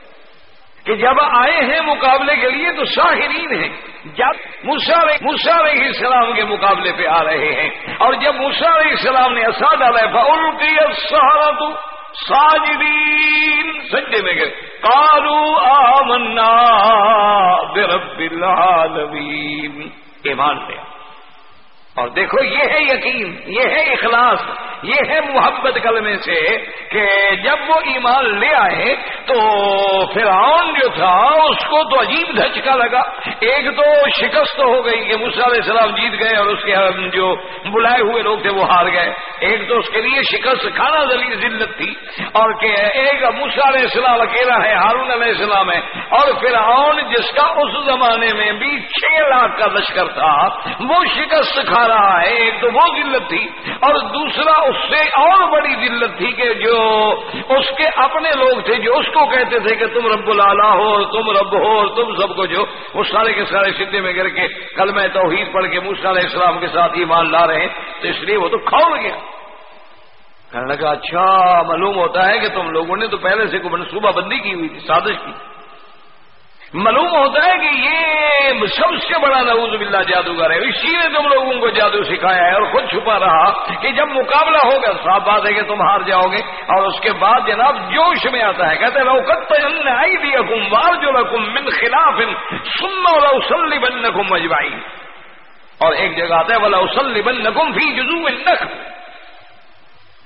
کہ جب آئے ہیں مقابلے کے لیے تو شاہرین ہیں۔ جب مسا علیہ السلام کے مقابلے پہ آ رہے ہیں۔ اور جب علیہ السلام نے اساد علیہ کی سہارا تو ساجدین۔ سجدے میں گئے۔ کالو آمنا برب العالمین ایمان لیا اور دیکھو، یہ ہے یقین، یہ ہے اخلاص، یہ ہے محبت کلمے سے کہ جب وہ ایمان لے آئے تو فرعون جو تھا، اس کو تو عجیب دھچکا لگا۔ ایک تو شکست ہو گئی کہ علیہ السلام جیت گئے اور اس کے جو بلائے ہوئے لوگ تھے وہ ہار گئے۔ ایک تو اس کے لیے شکست کھانا دلی ذلت تھی اور کہ ایک علیہ السلام اکیلا ہے، ہارون علیہ السلام ہے۔ اور فرعون جس کا اس زمانے میں بھی چھ لاکھ کا لشکر تھا، وہ شکست کھانا رہا ہے، ایک تو وہ ذلت تھی اور دوسرا اس سے اور بڑی دلت تھی کہ جو اس کے اپنے لوگ تھے جو اس کو کہتے تھے کہ تم رب الالا ہو، تم رب ہو، تم سب کو جو وہ سارے کے سارے سدھے میں گر کے کل میں توحید پڑھ کے موسا علیہ السلام کے ساتھ ایمان لا رہے ہیں، تو اس لیے وہ تو کھوڑ گیا کہنے لگا اچھا معلوم ہوتا ہے کہ تم لوگوں نے تو پہلے سے کوئی منصوبہ بندی کی ہوئی تھی، سازش کی۔ معلوم ہوتا ہے کہ یہ سب سے بڑا نعوذ باللہ جادوگر ہے۔ اسی نے تم لوگوں کو جادو سکھایا ہے اور خود چھپا رہا کہ جب مقابلہ ہوگا صاف بات ہے کہ تم ہار جاؤ گے اور اس کے بعد جناب جوش میں آتا ہے۔ کہتے روکت آئی بھی حکم وار جو رقم من خلاف سن اور اسلی بن نقم مجوائی اور ایک جگہ آتا ہے بولا اسلی بن نقم فی جزو نخ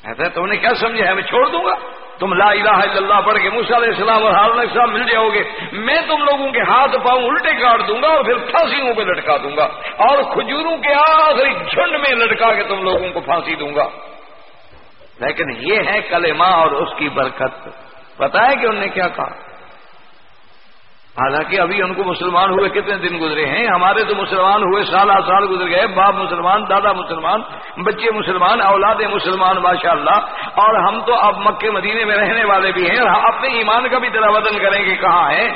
کہتے تم نے کیا سمجھا ہے، میں چھوڑ دوں گا؟ تم لا الہ الا اللہ پڑھ کے موسیٰ علیہ السلام اور ہارون علیہ السلام مل جاؤ گے میں تم لوگوں کے ہاتھ پاؤں الٹے کاٹ دوں گا اور پھر پھانسیوں پہ لٹکا دوں گا، اور کھجوروں کے آخری جھنڈ میں لٹکا کے تم لوگوں کو پھانسی دوں گا۔ لیکن یہ ہے کلمہ اور اس کی برکت۔ پتا ہے کہ انہوں نے کیا کہا؟ حالانکہ ابھی ان کو مسلمان ہوئے کتنے دن گزرے ہیں؟ ہمارے تو مسلمان ہوئے سال سال گزر گئے، باپ مسلمان، دادا مسلمان، بچے مسلمان، اولاد مسلمان ماشاء اللہ اور ہم تو اب مکے مدینے میں رہنے والے بھی ہیں اور اپنے ایمان کا بھی طرح وطن کریں گے کہاں ہے؟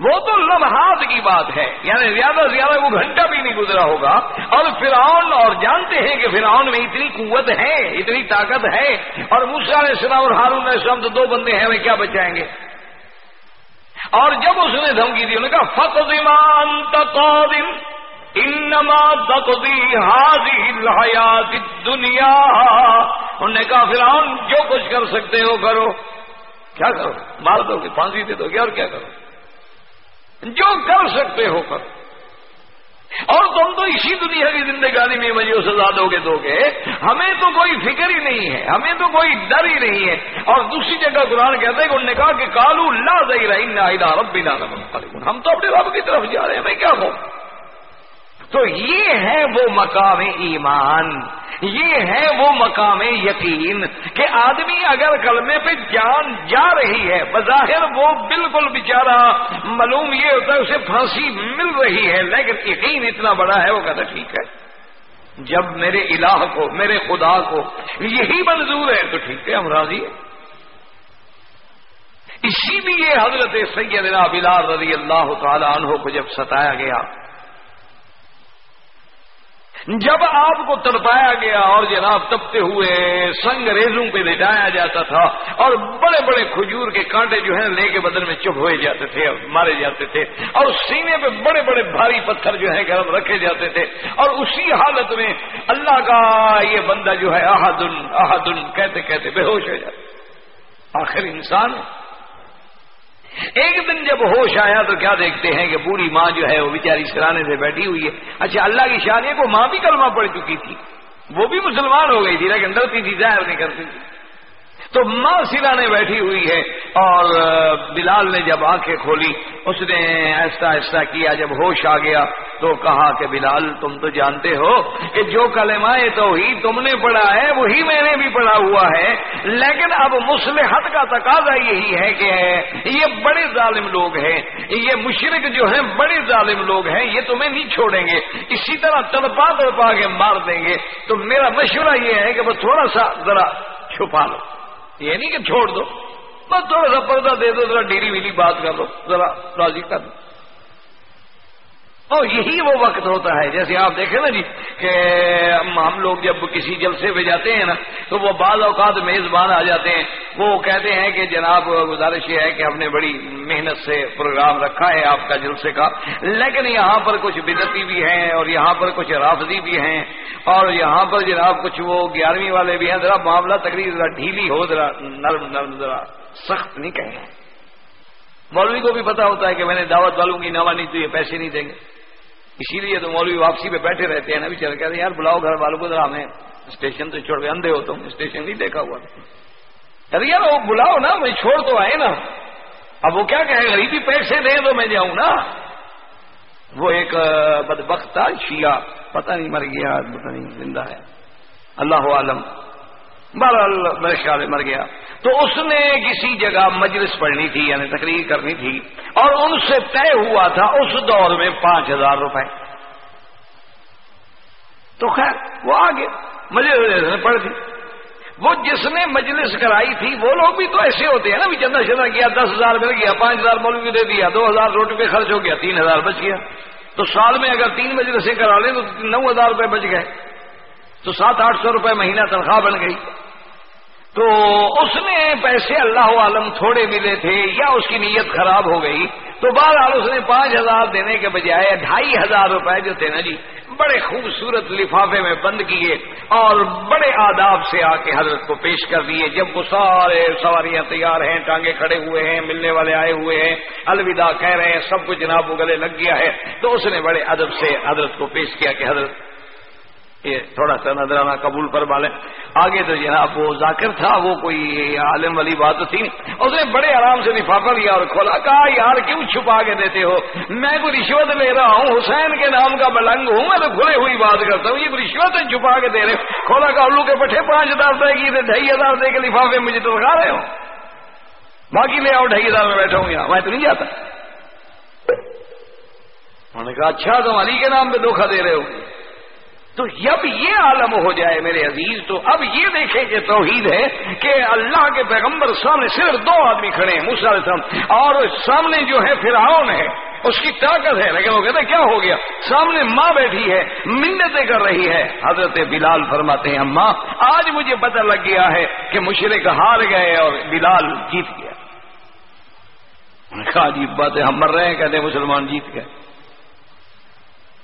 وہ تو لمحات کی بات ہے یعنی زیادہ سے زیادہ وہ گھنٹہ بھی نہیں گزرا ہوگا۔ اور فرعون، اور جانتے ہیں کہ فرعون میں اتنی قوت ہے، اتنی طاقت ہے۔ اور علیہ السلام اور ہارون علیہ السلام تو دو بندے ہیں، ہمیں کیا بچائیں گے؟ اور جب اس نے دھمکی دی، انہوں نے کہا فتمان تقادم انما تقضی حاضی الحیات دنیا انہوں نے کہا، فرعون، جو کچھ کر سکتے ہو، کرو۔ کیا کرو؟ مار دو گے، پھانسی دے دو گے، اور کیا کرو؟ جو کر سکتے ہو، کرو۔ اور تم تو اسی دنیا کی زندگانی میں مجھے سزا دو گے دو گے ہمیں تو کوئی فکر ہی نہیں ہے، ہمیں تو کوئی ڈر ہی نہیں ہے۔ اور دوسری جگہ قرآن کہتے ہیں کہ انہوں نے کہا کہ کالو لا دئی رہی رب ہم تو اپنے رب کی طرف جا رہے ہیں، میں کیا ہوں تو یہ ہے وہ مقام ایمان، یہ ہے وہ مقام یقین کہ آدمی اگر کلمے پہ جان جا رہی ہے، بظاہر وہ بالکل بےچارا معلوم یہ ہوتا ہے اسے پھانسی مل رہی ہے، لیکن یقین اتنا بڑا ہے، وہ کہتا ٹھیک ہے، جب میرے الہ کو، میرے خدا کو یہی منظور ہے، تو ٹھیک ہے، ہم راضی ہیں۔ اسی لیے حضرت سیدنا بلال رضی اللہ تعالی عنہ کو جب ستایا گیا جب آپ کو تڑپایا گیا اور جناب تپتے ہوئے سنگ ریزوں پہ لٹایا جاتا تھا اور بڑے بڑے کھجور کے کانٹے جو ہیں لے کے بدن میں چپ ہوئے جاتے تھے مارے جاتے تھے اور سینے پہ بڑے بڑے بھاری پتھر جو ہے گرم رکھے جاتے تھے اور اسی حالت میں اللہ کا یہ بندہ جو ہے احدن احدن کہتے کہتے بے ہوش ہو جاتا آخر انسان ایک دن جب ہوش آیا تو کیا دیکھتے ہیں کہ پوری ماں جو ہے وہ بیچاری سرانے سے بیٹھی ہوئی ہے۔ اچھا اللہ کی شادی کو ماں بھی کلمہ پڑ چکی تھی۔ وہ بھی مسلمان ہو گئی تھی، لیکن ڈرتی تھی، ظاہر نہیں کرتی تھی۔ تو ماں سرانے بیٹھی ہوئی ہے اور بلال نے جب آنکھیں کھولی، اس نے ایسا ایسا کیا، جب ہوش آ گیا تو کہا کہ بلال، تم تو جانتے ہو کہ جو کلمائے تو تم نے پڑھا ہے، وہی میں نے بھی پڑھا ہوا ہے۔ لیکن اب مسلحت کا تقاضا یہی ہے کہ یہ بڑے ظالم لوگ ہیں، یہ مشرق جو ہیں، بڑے ظالم لوگ ہیں، یہ تمہیں نہیں چھوڑیں گے۔ اسی طرح تڑپا تڑپا کے مار دیں گے۔ تو میرا مشورہ یہ ہے کہ وہ تھوڑا سا ذرا چھپا لو۔ یہ نہیں کہ چھوڑ دو، بس تھوڑا سا پردہ دے دو، ذرا ڈیری ویلی بات کر لو، ذرا راضی کر دو اور یہی وہ وقت ہوتا ہے، جیسے آپ دیکھیں نا جی کہ ہم لوگ جب کسی جلسے پہ جاتے ہیں نا، تو وہ بعض اوقات میزبان آ جاتے ہیں۔ وہ کہتے ہیں کہ جناب، گزارش یہ ہے کہ ہم نے بڑی محنت سے پروگرام رکھا ہے آپ کا جلسے کا۔ لیکن یہاں پر کچھ بدتی بھی ہیں اور یہاں پر کچھ رافضی بھی ہیں۔ اور یہاں پر جناب کچھ وہ گیارہویں والے بھی ہیں۔ ذرا معاملہ تقریر ذرا ڈھیلی ہو، ذرا نرم نرم، ذرا سخت نہیں کہیں مولوی کو بھی پتا ہوتا ہے کہ میں نے دعوت والوں کی نوا نہیں تو یہ پیسے نہیں دیں گے۔ اسی لیے تو مولوی واپسی پہ بیٹھے رہتے ہیں نا بھی چل کہتے ہیں، یار بلاؤ گھر والوں کو ذرا ہمیں اسٹیشن تو چھوڑ کے اندھے ہو، تم اسٹیشن نہیں دیکھا ہوا۔ ارے یار وہ بلاؤ نا، میں چھوڑ تو آئے نا۔ اب وہ کیا کہے، غریبی پیسے دیں تو میں جاؤں نا۔ وہ ایک بدبخت تھا، شیعہ، پتہ نہیں مر گیا، پتہ نہیں زندہ ہے۔ اللہ عالم بہرحال میرے خیال مر گیا۔ تو اس نے کسی جگہ مجلس پڑھنی تھی یعنی تقریر کرنی تھی، اور ان سے طے ہوا تھا اس دور میں پانچ ہزار روپے۔ تو خیر، وہ آگے مجلس پڑھ تھی وہ جس نے مجلس کرائی تھی، وہ لوگ بھی تو ایسے ہوتے ہیں نا، بھی چندہ چندہ کیا، دس ہزار مل گیا، پانچ ہزار مولوی دے دیا، دو ہزار روٹی پہ خرچ ہو گیا، تین ہزار بچ گیا۔ تو سال میں اگر تین مجلسیں کرا لیں تو نو ہزار روپے بچ گئے۔ تو سات آٹھ سو روپے مہینہ تنخواہ بن گئی۔ تو اس نے پیسے اللہ عالم تھوڑے ملے تھے یا اس کی نیت خراب ہو گئی تو بہرحال اس نے پانچ ہزار دینے کے بجائے ڈھائی ہزار روپے جو تھے نا جی بڑے خوبصورت لفافے میں بند کیے اور بڑے آداب سے آ کے حضرت کو پیش کر دیے۔ جب وہ سارے سواریاں تیار ہیں ٹانگے کھڑے ہوئے ہیں، ملنے والے آئے ہوئے ہیں، الوداع کہہ رہے ہیں، سب کچھ جناب وہ گلے لگ گیا ہے۔ تو اس نے بڑے ادب سے حضرت کو پیش کیا کہ حضرت یہ تھوڑا سا نظرانہ قبول پر والے آگے تو جناب وہ ذاکر تھا، وہ کوئی عالم والی بات تھی اس نے بڑے آرام سے لفافہ لیا اور کھولا، کہا، یار، کیوں چھپا کے دیتے ہو؟ میں کوئی رشوت لے رہا ہوں، حسین کے نام کا ملنگ ہوں، میں تو کھلے ہوئی بات کرتا ہوں، یہ رشوت چھپا کے دے رہے کھولا کا الو کے پٹھے پانچ ہزار طے کی ڈھائی ہزار دے کے لفافے مجھے تو لگا رہے ہو۔ باقی لے آؤ، ڈھائی ہزار میں بیٹھا ہوں یہاں، میں تو نہیں جاتا۔ انہوں نے کہا اچھا تم علی کے نام پہ دھوکھا دے رہے ہو۔ تو جب یہ عالم ہو جائے میرے عزیز، تو اب یہ دیکھیں کہ توحید ہے کہ اللہ کے پیغمبر سامنے صرف دو آدمی کھڑے ہیں مسلم اور سامنے جو ہے فرعون ہے، اس کی طاقت ہے۔ لیکن وہ کہتے ہیں، کیا ہو گیا؟ سامنے ماں بیٹھی ہے، منتیں کر رہی ہے۔ حضرت بلال فرماتے ہیں ماں آج مجھے پتہ لگ گیا ہے کہ مشرق ہار گئے اور بلال جیت گیا۔ کہا، عجیب بات ہے، ہم مر رہے ہیں، کہتے ہیں، مسلمان جیت گئے۔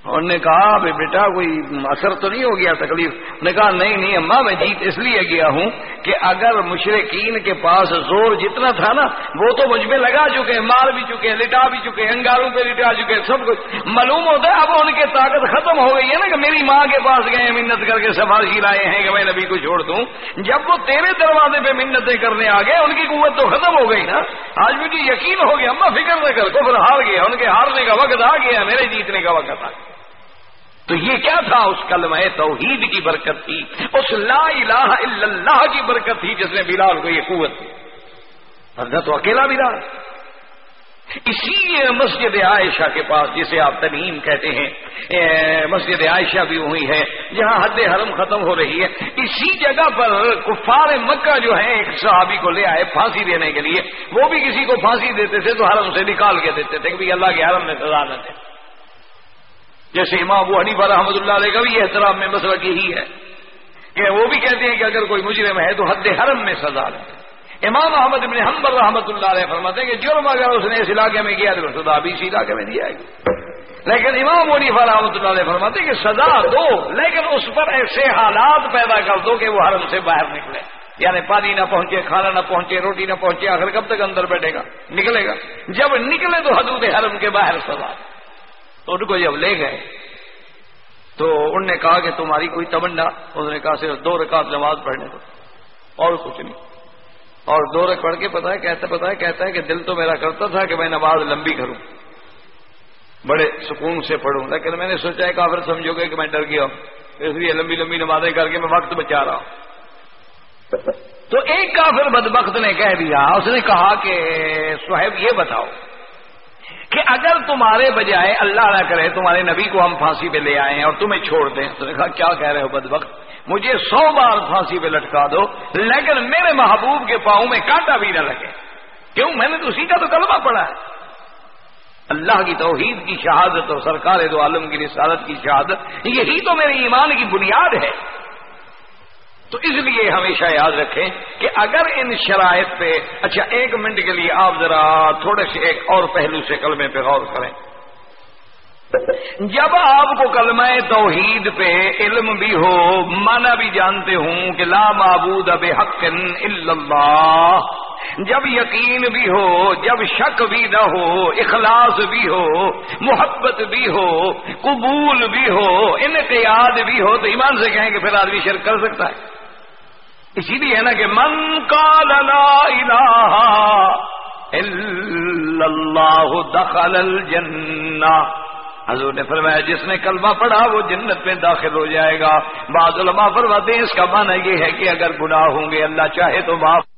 انہوں نے کہا بیٹا کوئی اثر تو نہیں ہو گیا تکلیف؟ نے کہا، نہیں نہیں اماں، میں جیت اس لیے گیا ہوں کہ اگر مشرقین کے پاس زور جتنا تھا نا، وہ تو مجھ میں لگا چکے مار بھی چکے لٹا بھی چکے انگاروں پہ لٹا چکے سب کچھ۔ معلوم ہوتا ہے اب ان کی طاقت ختم ہو گئی ہے نا کہ میری ماں کے پاس گئے منت کر کے سفارشی لائے ہیں کہ میں نبی کو چھوڑ دوں۔ جب وہ تیرے دروازے پہ منتیں کرنے آ گئے، ان کی قوت تو ختم ہو گئی نا۔ آج مجھے یقین ہو گیا اما فکر نہ کر، کفر ہار گیا، ان کے ہارنے کا وقت آ گیا، میرے جیتنے کا وقت آ گیا۔ تو یہ کیا تھا اس کلمہ توحید کی برکت تھی؟ اس لا الہ الا اللہ کی برکت تھی جس نے بلال کو یہ قوت دی تو اکیلا بلال۔ اسی مسجد عائشہ کے پاس جسے آپ تنیم کہتے ہیں مسجد عائشہ بھی ہوئی ہے، جہاں حد حرم ختم ہو رہی ہے۔ اسی جگہ پر کفار مکہ جو ہے ایک صحابی کو لے آئے پھانسی دینے کے لیے۔ وہ بھی کسی کو پھانسی دیتے تھے تو حرم سے نکال کے دیتے تھے کہ اللہ کے حرم میں سزا نہ دے۔ جیسے امام ابو حنیفہ رحمۃ اللہ علیہ کا بھی احترام میں مسئلہ یہی ہے کہ وہ بھی کہتے ہیں کہ اگر کوئی مجرم ہے تو حد حرم میں سزا لے امام احمد ابن حمبر رحمۃ اللہ علیہ فرماتے ہیں کہ جرم اگر اس نے اس علاقے میں کیا تو سزا بھی اسی علاقے میں دی جائے گی۔ لیکن امام ونیفا رحمۃ اللہ علیہ فرماتے ہیں کہ سزا دو، لیکن اس پر ایسے حالات پیدا کر دو کہ وہ حرم سے باہر نکلے۔ یعنی پانی نہ پہنچے، کھانا نہ پہنچے، روٹی نہ پہنچے، آخر کب تک اندر بیٹھے گا؟ نکلے گا۔ جب نکلے تو حدود حرم کے باہر سزا۔ تو ان کو جب لے گئے، تو ان نے کہا کہ تمہاری کوئی تمنا؟ انہوں نے کہا صرف دو رکعت نماز پڑھنے کو اور کچھ نہیں۔ اور دو رکھ پڑھ کے پتا ہے، کہتا پتا ہے، کہتا ہے کہ دل تو میرا کرتا تھا کہ میں نماز لمبی کروں۔ بڑے سکون سے پڑھوں، لیکن میں نے سوچا ہے، کافر سمجھو گے کہ میں ڈر گیا ہوں۔ اس لیے لمبی لمبی نمازیں کر کے میں وقت بچا رہا ہوں۔ تو ایک کافر بدبخت نے کہہ دیا، اس نے کہا کہ صہیب یہ بتاؤ کہ اگر تمہارے بجائے اللہ نہ کرے، تمہارے نبی کو ہم پھانسی پہ لے آئے ہیں اور تمہیں چھوڑ دیں۔ تو نے کہا، کیا کہہ رہے ہو بد وقت مجھے سو بار پھانسی پہ لٹکا دو، لیکن میرے محبوب کے پاؤں میں کانٹا بھی نہ لگے۔ کیوں؟ میں نے تو اسی کا تو کلمہ پڑا ہے۔ اللہ کی توحید کی شہادت اور سرکار دو عالم کی رسالت کی شہادت، یہی تو میرے ایمان کی بنیاد ہے۔ تو اس لیے ہمیشہ یاد رکھیں کہ اگر ان شرائط پہ اچھا ایک منٹ کے لیے آپ ذرا تھوڑے سے ایک اور پہلو سے کلمے پہ غور کریں۔ جب آپ کو کلمہ توحید پہ علم بھی ہو مانا بھی جانتے ہوں کہ لا معبود اب حق اللہ۔ جب یقین بھی ہو، جب شک بھی نہ ہو، اخلاص بھی ہو، محبت بھی ہو، قبول بھی ہو انقیاد بھی ہو، تو ایمان سے کہیں کہ پھر آدمی شرک کر سکتا ہے۔ اسی لیے نا کہ من کا الہ الا اللہ دخل الجنہ۔ حضور نے فرمایا جس نے کلمہ پڑھا وہ جنت میں داخل ہو جائے گا۔ بعض علماء فرماتے ہیں اس کا معنی یہ ہے کہ اگر گناہ ہوں گے، اللہ چاہے تو معاف